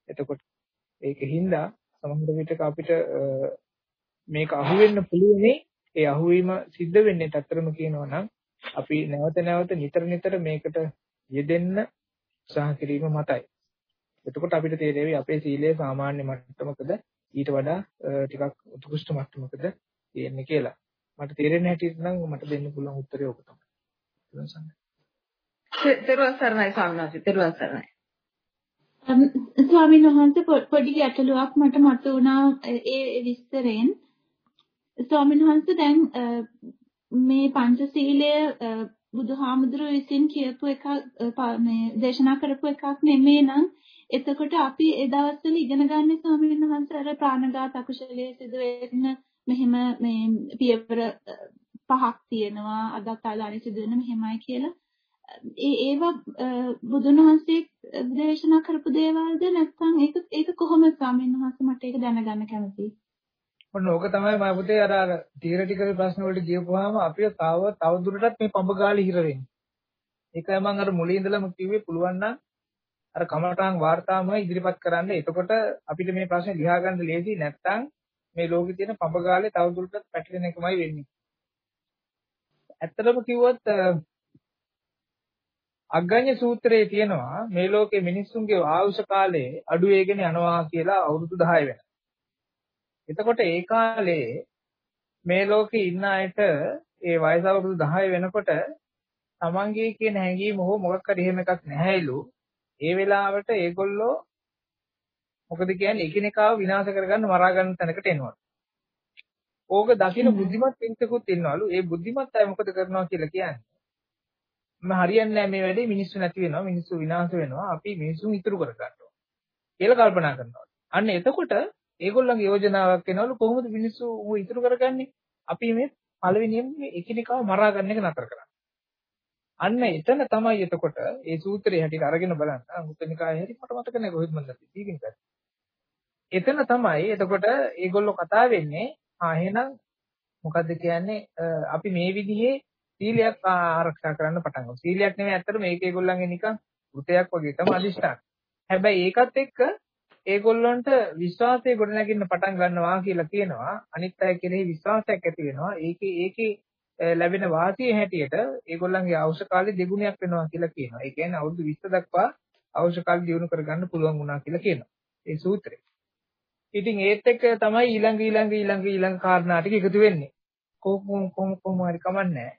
එතකොට ඒකින්ද සමහර විටක අපිට මේක අහුවෙන්න පුළුවනේ ඒ අහුවීම සිද්ධ වෙන්නේ ඇත්තටම කියනවා නම් අපි නැවත නැවත නිතර නිතර මේකට යෙදෙන්න උත්සාහ කිරීම මතයි. එතකොට අපිට තේරෙවි අපේ සීලය සාමාන්‍ය මට්ටමකද ඊට වඩා ටිකක් උත්කෘෂ්ඨ මට්ටමකද තියෙන්නේ කියලා. මට තේරෙන හැටියට නම් මට දෙන්න පුළුවන් උත්තරය ඔක තමයි. තෙරුවන් සරණයි ස්වාමීන් වහන්සේ තෙරුවන් සරණයි. ස්වාමීන් වහන්සේ පොඩි ගැටලුවක් මට මතුවුණා ඒ විස්තරෙන්. ස්වාමීන් වහන්සේ දැන් මේ පංචශීලය බුදුහාමුදුරුවෝ විසින් කියපු එකක් මේ දේශනා කරපු එකක් නෙමෙයි නම් එතකොට අපි ඒ දවස්වල ඉගෙන ගන්න ස්වාමීන් වහන්සේ අර ප්‍රාණඝාත අකුශලයේ සිදු වෙන මෙහෙම මේ පියවර පහක් තියෙනවා අදත්තාලානේ සිදු වෙන මෙහෙමයි කියලා ඒ ඒවා බුදුන් වහන්සේ දේශනා කරපු දේවල්ද නැත්නම් ඒක ඒක කොහොමද ස්වාමීන් වහන්සේ මට ඒක දැනගන්න කැමතියි ඔන්න ඕක තමයි මම පුතේ අර අර තියරිටිකල් ප්‍රශ්න වලට ගියපුවාම අපිව තව තව දුරටත් මේ පඹ ගාලේ හිර වෙන්නේ. ඒකයි මම අර මුලින් ඉඳලම කිව්වේ පුළුවන් නම් අර කමටාන් වාර්තාම ඉදිරිපත් කරන්න. එතකොට අපිට මේ ප්‍රශ්නේ ලියා ගන්න ලේසි නැත්නම් මේ ලෝකේ තියෙන පඹ ගාලේ තව දුරටත් පැටලෙන එකමයි වෙන්නේ. ඇත්තටම කිව්වොත් අග්ගඤ්ඤ සූත්‍රයේ තියෙනවා මේ ලෝකේ මිනිස්සුන්ගේ ආයුෂ කාලය අඩු වේගෙන යනවා කියලා අවුරුදු 10 වෙනවා. එතකොට ඒ කාලේ මේ ලෝකේ ඉන්න අයට ඒ වයස අවුරුදු 10 වෙනකොට තමන්ගේ කියන හැඟීම හෝ මොකක් හරි එහෙම එකක් නැහැලු ඒ වෙලාවට ඒගොල්ලෝ මොකද කියන්නේ එකිනෙකාව විනාශ කරගන්න මරා ගන්න තැනකට එනවා. ඕක දකින්න බුද්ධිමත් පින්සකුත් ඉන්නවලු. ඒ බුද්ධිමත් අය මොකද කරනවා කියලා කියන්නේ. මම හරියන්නේ නැහැ මේ වැඩේ මිනිස්සු නැති වෙනවා මිනිස්සු විනාශ වෙනවා අපි මිනිස්සුන් ඉතුරු කර ගන්නවා කියලා කල්පනා කරනවා. අන්න එතකොට ඒගොල්ලන්ගේ යෝජනාවක් එනවලු කොහොමද මිනිස්සු ඌ ඉතුරු කරගන්නේ? අපි මේ පළවෙනියෙන්ම එකිනෙකාව මරා ගන්න එක නතර කරන්න. අන්න එතන තමයි එතකොට ඒ සූත්‍රයේ හැටියට අරගෙන බලන්න. මුත්තනිකායේ හැටි මට මතක නැහැ කොහෙද මන්ද තීකින් කරේ. එතන තමයි එතකොට ඒගොල්ලෝ කතා වෙන්නේ ආ එහෙනම් මොකද්ද කියන්නේ අපි මේ විදිහේ සීලයක් ආරක්ෂා කරන්න පටන් ගමු. සීලයක් නෙමෙයි ඇත්තට මේක ඒගොල්ලන්ගේ නිකන් වෘතයක් වගේ තමයි අදිෂ්ඨාන. හැබැයි ඒකත් එක්ක ඒගොල්ලන්ට විශ්වාසය ගොඩනගින්න පටන් ගන්නවා කියලා කියනවා. අනිත් අය කෙරෙහි විශ්වාසයක් ඇති වෙනවා. ඒකේ ඒකේ ලැබෙන වාසිය හැටියට ඒගොල්ලන්ගේ අවශ්‍ය කාලේ දෙගුණයක් වෙනවා කියලා කියනවා. ඒ කියන්නේ අවුරුදු 20 දක්වා අවශ්‍ය කාලය දිනු කරගන්න පුළුවන් වුණා කියලා කියනවා. ඒ සූත්‍රය. ඉතින් ඒත් එක්ක තමයි ඊළඟ ඊළඟ ඊළඟ ඊළඟ කාරණා ටික එකතු වෙන්නේ. කොහොම කොහොම කොහොම හරි කමන්නේ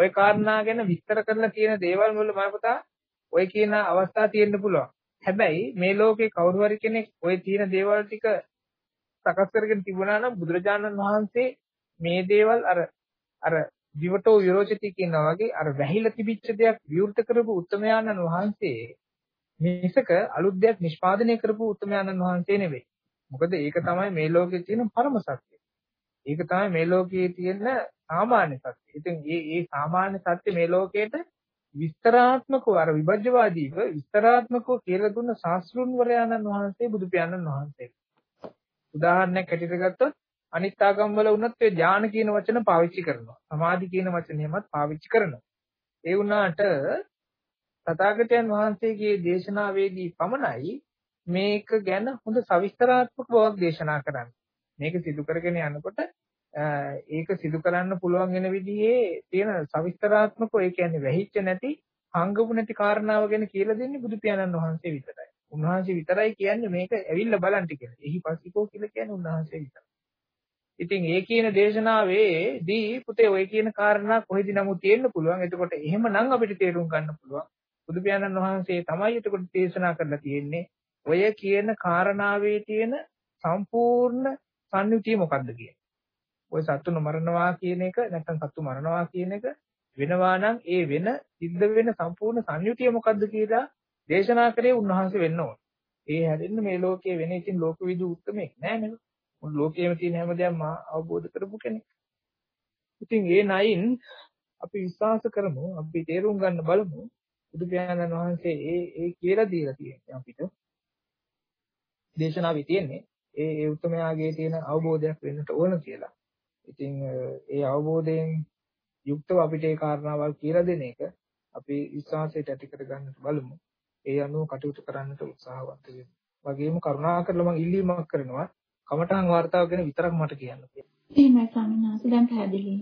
ඔය කාරණා ගැන විස්තර කරලා තියෙන දේවල් වල මම පුතා ඔය කියන අවස්ථා තියෙන්න පුළුවන්. හැබැයි මේ ලෝකේ කවුරු හරි කෙනෙක් ওই තියෙන දේවල් ටික සකස් කරගෙන තිබුණා නම් බුදුරජාණන් වහන්සේ මේ දේවල් අර අර විවටෝ විරෝචති කියනවා වගේ අර වැහිලා තිබිච්ච දෙයක් විවෘත කරපු උත්තමයාණන් වහන්සේ මිසක අලුත් දෙයක් නිෂ්පාදනය කරපු උත්තමයාණන් වහන්සේ නෙවෙයි. මොකද ඒක තමයි මේ ලෝකේ තියෙන පරම සත්‍යය. ඒක තමයි මේ ලෝකයේ තියෙන සාමාන්‍ය සත්‍යය. ඉතින් මේ මේ සාමාන්‍ය සත්‍ය මේ ලෝකේට විස්තරාත්මකව අර විභජ්‍යවාදීව විස්තරාත්මකව කියලා දුන්න ශාස්ත්‍රුන් වහන්සේ බුදු පියාණන් වහන්සේ. උදාහරණයක් ඇටියට ගත්තොත් අනිත් ආගම් වල වුණත් ඒ ධානය කියන වචන පාවිච්චි කරනවා. සමාධි කියන වචනයමත් පාවිච්චි කරනවා. ඒ වුණාට තථාගතයන් වහන්සේගේ දේශනාවේදී පමණයි මේක ගැන හොඳ සවිස්තරාත්මක බවක් දේශනා කරන්නේ. මේක සිදු කරගෙන යනකොට ඒක සිදු කරන්න පුළුවන් වෙන විදිහේ තියෙන සවිස්තරාත්මකව ඒ කියන්නේ වැහිච්ච නැති හංගපු නැති කාරණාව ගැන කියලා දෙන්නේ බුදු පියාණන් වහන්සේ විතරයි. උන්වහන්සේ විතරයි කියන්නේ මේක ඇවිල්ලා බලන්න කියලා. එහි පස්සිකෝ කියලා කියන්නේ උන්වහන්සේ විතරයි. ඉතින් ඒ කියන දේශනාවේදී පුතේ ඔය කියන කාරණා කොහෙදි නමුත් තියෙන්න පුළුවන්. එතකොට එහෙමනම් අපිට තේරුම් ගන්න පුළුවන්. බුදු පියාණන් වහන්සේ තමයි එතකොට දේශනා කරලා තියෙන්නේ. ඔය කියන කාරණාවේ තියෙන සම්පූර්ණ සංයුතිය මොකක්ද කියන්නේ. ওই සත්තුන මරනවා කියන එක නැත්නම් සත්තු මරනවා කියන එක වෙනවා නම් ඒ වෙන සිද්ධ වෙන සම්පූර්ණ සංයුතිය මොකද්ද කියලා දේශනා කරේ උන්වහන්සේ වෙන්න ඕන. ඒ හැදෙන්න මේ ලෝකයේ වෙන ඉතින් ලෝකවිදු උත්මෙක් නෑ නේද? මුළු ලෝකයේම තියෙන හැමදේම මා අවබෝධ කරපු කෙනෙක්. ඉතින් ඒ නයින් අපි විශ්වාස කරමු අපි තේරුම් ගන්න බලමු බුදු පියාණන් වහන්සේ ඒ ඒ කියලා දීලා තියෙන්නේ අපිට. දේශනාවේ තියෙන්නේ ඒ ඒ උත්මයාගේ තියෙන අවබෝධයක් වෙන්නට ඕන කියලා. ඉතින් ඒ අවබෝධයෙන් යුක්තව අපිට ඒ කාරණාවල් කියලා දෙන එක අපේ විශ්වාසයට ඇති කරගන්නට බලමු. ඒ අනුව කටයුතු කරන්නට උත්සාහවත් වෙමු. වගේම කරුණාකරලා මම ඉල්ලීමක් කරනවා කමඨාන් වார்த்தාව ගැන විතරක් මට කියන්න. එහෙමයි ස්වාමීන් වහන්සේ දැන් පැහැදිලියි.